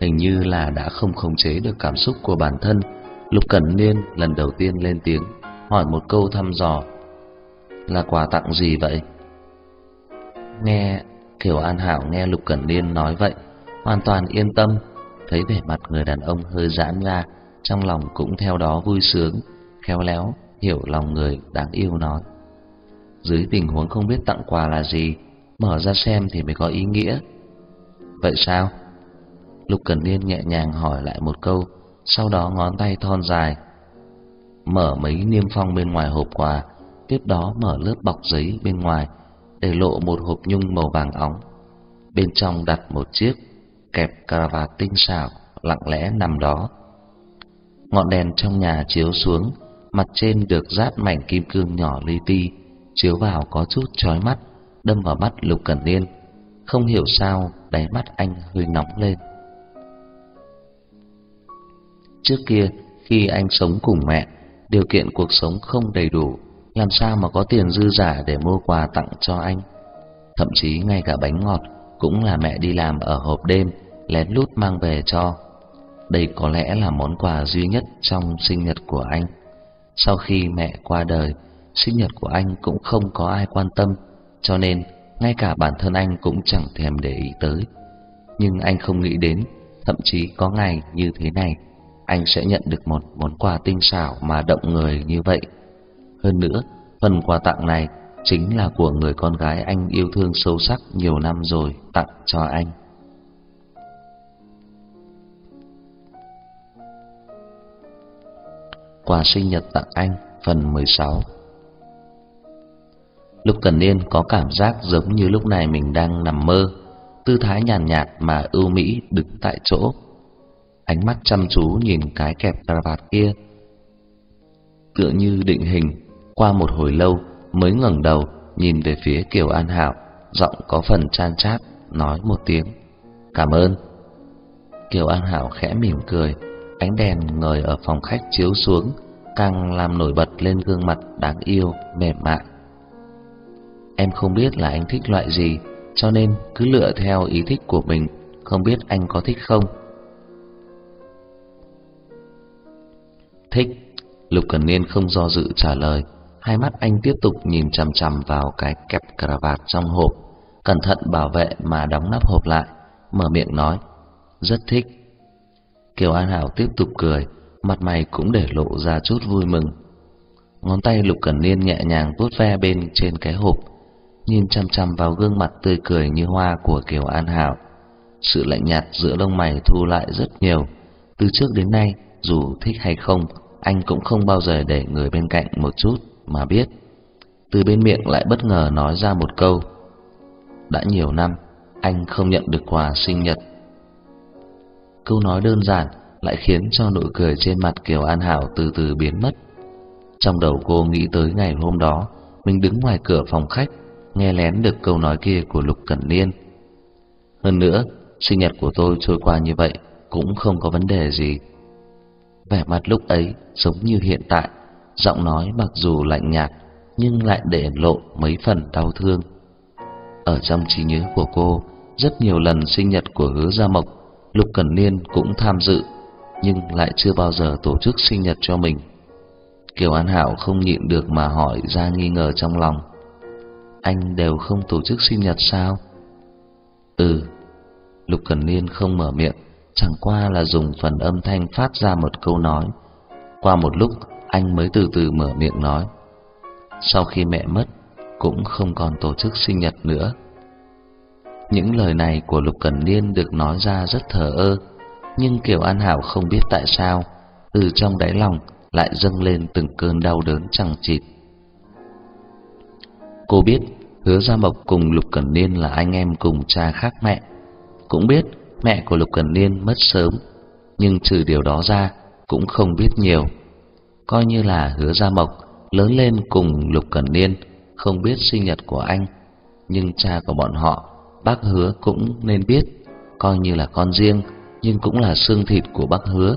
Hình như là đã không khống chế được cảm xúc của bản thân, Lục Cẩn Niên lần đầu tiên lên tiếng, hỏi một câu thăm dò. Là quà tặng gì vậy? Nghe Kiều An Hảo nghe Lục Cẩn Niên nói vậy, hoàn toàn yên tâm, thấy vẻ mặt người đàn ông hơi giãn ra, trong lòng cũng theo đó vui sướng, khéo léo hiểu lòng người đáng yêu nói. Dưới tình huống không biết tặng quà là gì, mở ra xem thì mới có ý nghĩa. Vậy sao? Lục Cẩn Niên nhẹ nhàng hỏi lại một câu, sau đó ngón tay thon dài mở mấy niêm phong bên ngoài hộp quà, tiếp đó mở lớp bọc giấy bên ngoài, để lộ một hộp nhung màu vàng óng. Bên trong đặt một chiếc kẹp caravat tinh xảo lặng lẽ nằm đó. Ngọn đèn trong nhà chiếu xuống, mặt trên được rát mảnh kim cương nhỏ li ti, chiếu vào có chút chói mắt, đâm vào mắt Lục Cẩn Niên. Không hiểu sao, đáy mắt anh hơi nóng lên. Trước kia, khi anh sống cùng mẹ, điều kiện cuộc sống không đầy đủ, làm sao mà có tiền dư giả để mua quà tặng cho anh? Thậm chí ngay cả bánh ngọt cũng là mẹ đi làm ở hộp đêm lén lút mang về cho. Đây có lẽ là món quà duy nhất trong sinh nhật của anh. Sau khi mẹ qua đời, sinh nhật của anh cũng không có ai quan tâm, cho nên ngay cả bản thân anh cũng chẳng thèm để ý tới. Nhưng anh không nghĩ đến, thậm chí có ngày như thế này, anh sẽ nhận được một món quà tinh xảo mà động người như vậy. Hơn nữa, phần quà tặng này chính là của người con gái anh yêu thương sâu sắc nhiều năm rồi tặng cho anh. Quà sinh nhật tặng anh phần 16 Lục Cẩn Niên có cảm giác giống như lúc này mình đang nằm mơ, tư thái nhàn nhạt, mà ưu mỹ đứng tại chỗ. Ánh mắt chăm chú nhìn cái kẹp cravat kia, tựa như định hình, qua một hồi lâu mới ngẩng đầu nhìn về phía Kiều An Hạo, giọng có phần chan chát nói một tiếng: "Cảm ơn." Kiều An Hạo khẽ mỉm cười, ánh đèn ngời ở phòng khách chiếu xuống, càng làm nổi bật lên gương mặt đáng yêu mềm mại. Em không biết là anh thích loại gì, cho nên cứ lựa theo ý thích của mình, không biết anh có thích không? Thích. Lục Cần Niên không do dự trả lời, hai mắt anh tiếp tục nhìn chằm chằm vào cái kẹp cà vạt trong hộp, cẩn thận bảo vệ mà đóng nắp hộp lại, mở miệng nói: "Rất thích." Kiều An Hảo tiếp tục cười, mặt mày cũng để lộ ra chút vui mừng. Ngón tay Lục Cẩn Niên nhẹ nhàng vuốt ve bên trên cái hộp, nhìn chăm chăm vào gương mặt tươi cười như hoa của Kiều An Hảo. Sự lạnh nhạt giữa lông mày thu lại rất nhiều. Từ trước đến nay, dù thích hay không, anh cũng không bao giờ để người bên cạnh một chút mà biết. Từ bên miệng lại bất ngờ nói ra một câu: "Đã nhiều năm anh không nhận được quà sinh nhật." Câu nói đơn giản lại khiến cho nụ cười trên mặt Kiều An Hảo từ từ biến mất. Trong đầu cô nghĩ tới ngày hôm đó, mình đứng ngoài cửa phòng khách, nghe lén được câu nói kia của Lục Cẩn Niên. Hơn nữa, sinh nhật của tôi trôi qua như vậy cũng không có vấn đề gì. Vẻ mặt lúc ấy giống như hiện tại, giọng nói mặc dù lạnh nhạt nhưng lại để lộ mấy phần đau thương. Ở trong trí nhớ của cô, rất nhiều lần sinh nhật của Hứa Gia Mộc, Lục Cẩn Niên cũng tham dự, nhưng lại chưa bao giờ tổ chức sinh nhật cho mình. Kiều An Hạo không nhịn được mà hỏi ra nghi ngờ trong lòng. Anh đều không tổ chức sinh nhật sao? Ừ. Lục Cẩn Niên không mở miệng, chẳng qua là dùng phần âm thanh phát ra một câu nói. Qua một lúc, anh mới từ từ mở miệng nói. Sau khi mẹ mất, cũng không còn tổ chức sinh nhật nữa. Những lời này của Lục Cẩn Niên được nói ra rất thờ ơ, nhưng Kiều An Hảo không biết tại sao, từ trong đáy lòng lại dâng lên từng cơn đau đớn chằng chịt. Cô biết Hứa Gia Mộc cùng Lục Cẩn Niên là anh em cùng cha khác mẹ, cũng biết mẹ của Lục Cẩn Niên mất sớm, nhưng trừ điều đó ra cũng không biết nhiều. Coi như là Hứa Gia Mộc lớn lên cùng Lục Cẩn Niên, không biết sinh nhật của anh, nhưng cha của bọn họ, bác Hứa cũng nên biết, coi như là con riêng, nhưng cũng là xương thịt của bác Hứa.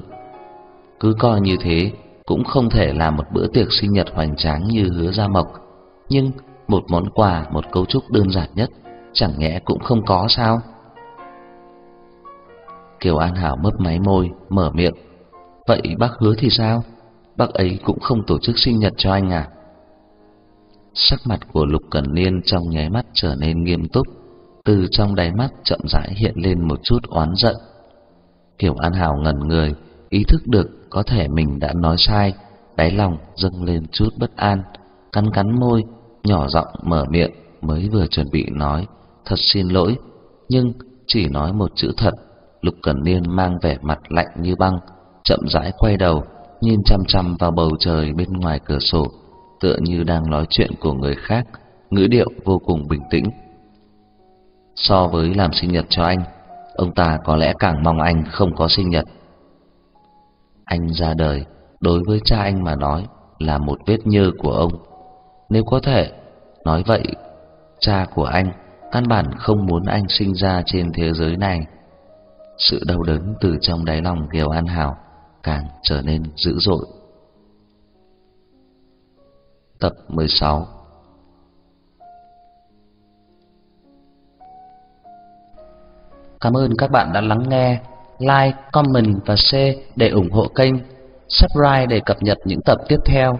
Cứ coi như thế, cũng không thể làm một bữa tiệc sinh nhật hoành tráng như Hứa Gia Mộc, nhưng một món quà, một cấu trúc đơn giản nhất, chẳng nhẽ cũng không có sao? Kiều An Hảo mấp máy môi, mở miệng. Vậy bác hứa thì sao? Bác ấy cũng không tổ chức sinh nhật cho anh à? Sắc mặt của Lục Cẩn Niên trong nháy mắt trở nên nghiêm túc, từ trong đáy mắt chậm rãi hiện lên một chút oán giận. Kiều An Hảo ngẩn người, ý thức được có thể mình đã nói sai, đáy lòng dâng lên chút bất an, cắn cắn môi, nhỏ giọng mở miệng, mới vừa chuẩn bị nói thật xin lỗi, nhưng chỉ nói một chữ thật Lục Cẩn Niên mang vẻ mặt lạnh như băng, chậm rãi quay đầu, nhìn chăm chăm vào bầu trời bên ngoài cửa sổ, tựa như đang nói chuyện của người khác, ngữ điệu vô cùng bình tĩnh. So với làm sinh nhật cho anh, ông ta có lẽ càng mong anh không có sinh nhật. Anh ra đời, đối với cha anh mà nói là một vết nhơ của ông. Nếu có thể, nói vậy, cha của anh căn bản không muốn anh sinh ra trên thế giới này. Sự đau đớn từ trong đáy lòng Kiều An Hảo càng trở nên dữ dội. Tập 16 Cảm ơn các bạn đã lắng nghe. Like, comment và share để ủng hộ kênh. Subscribe để cập nhật những tập tiếp theo.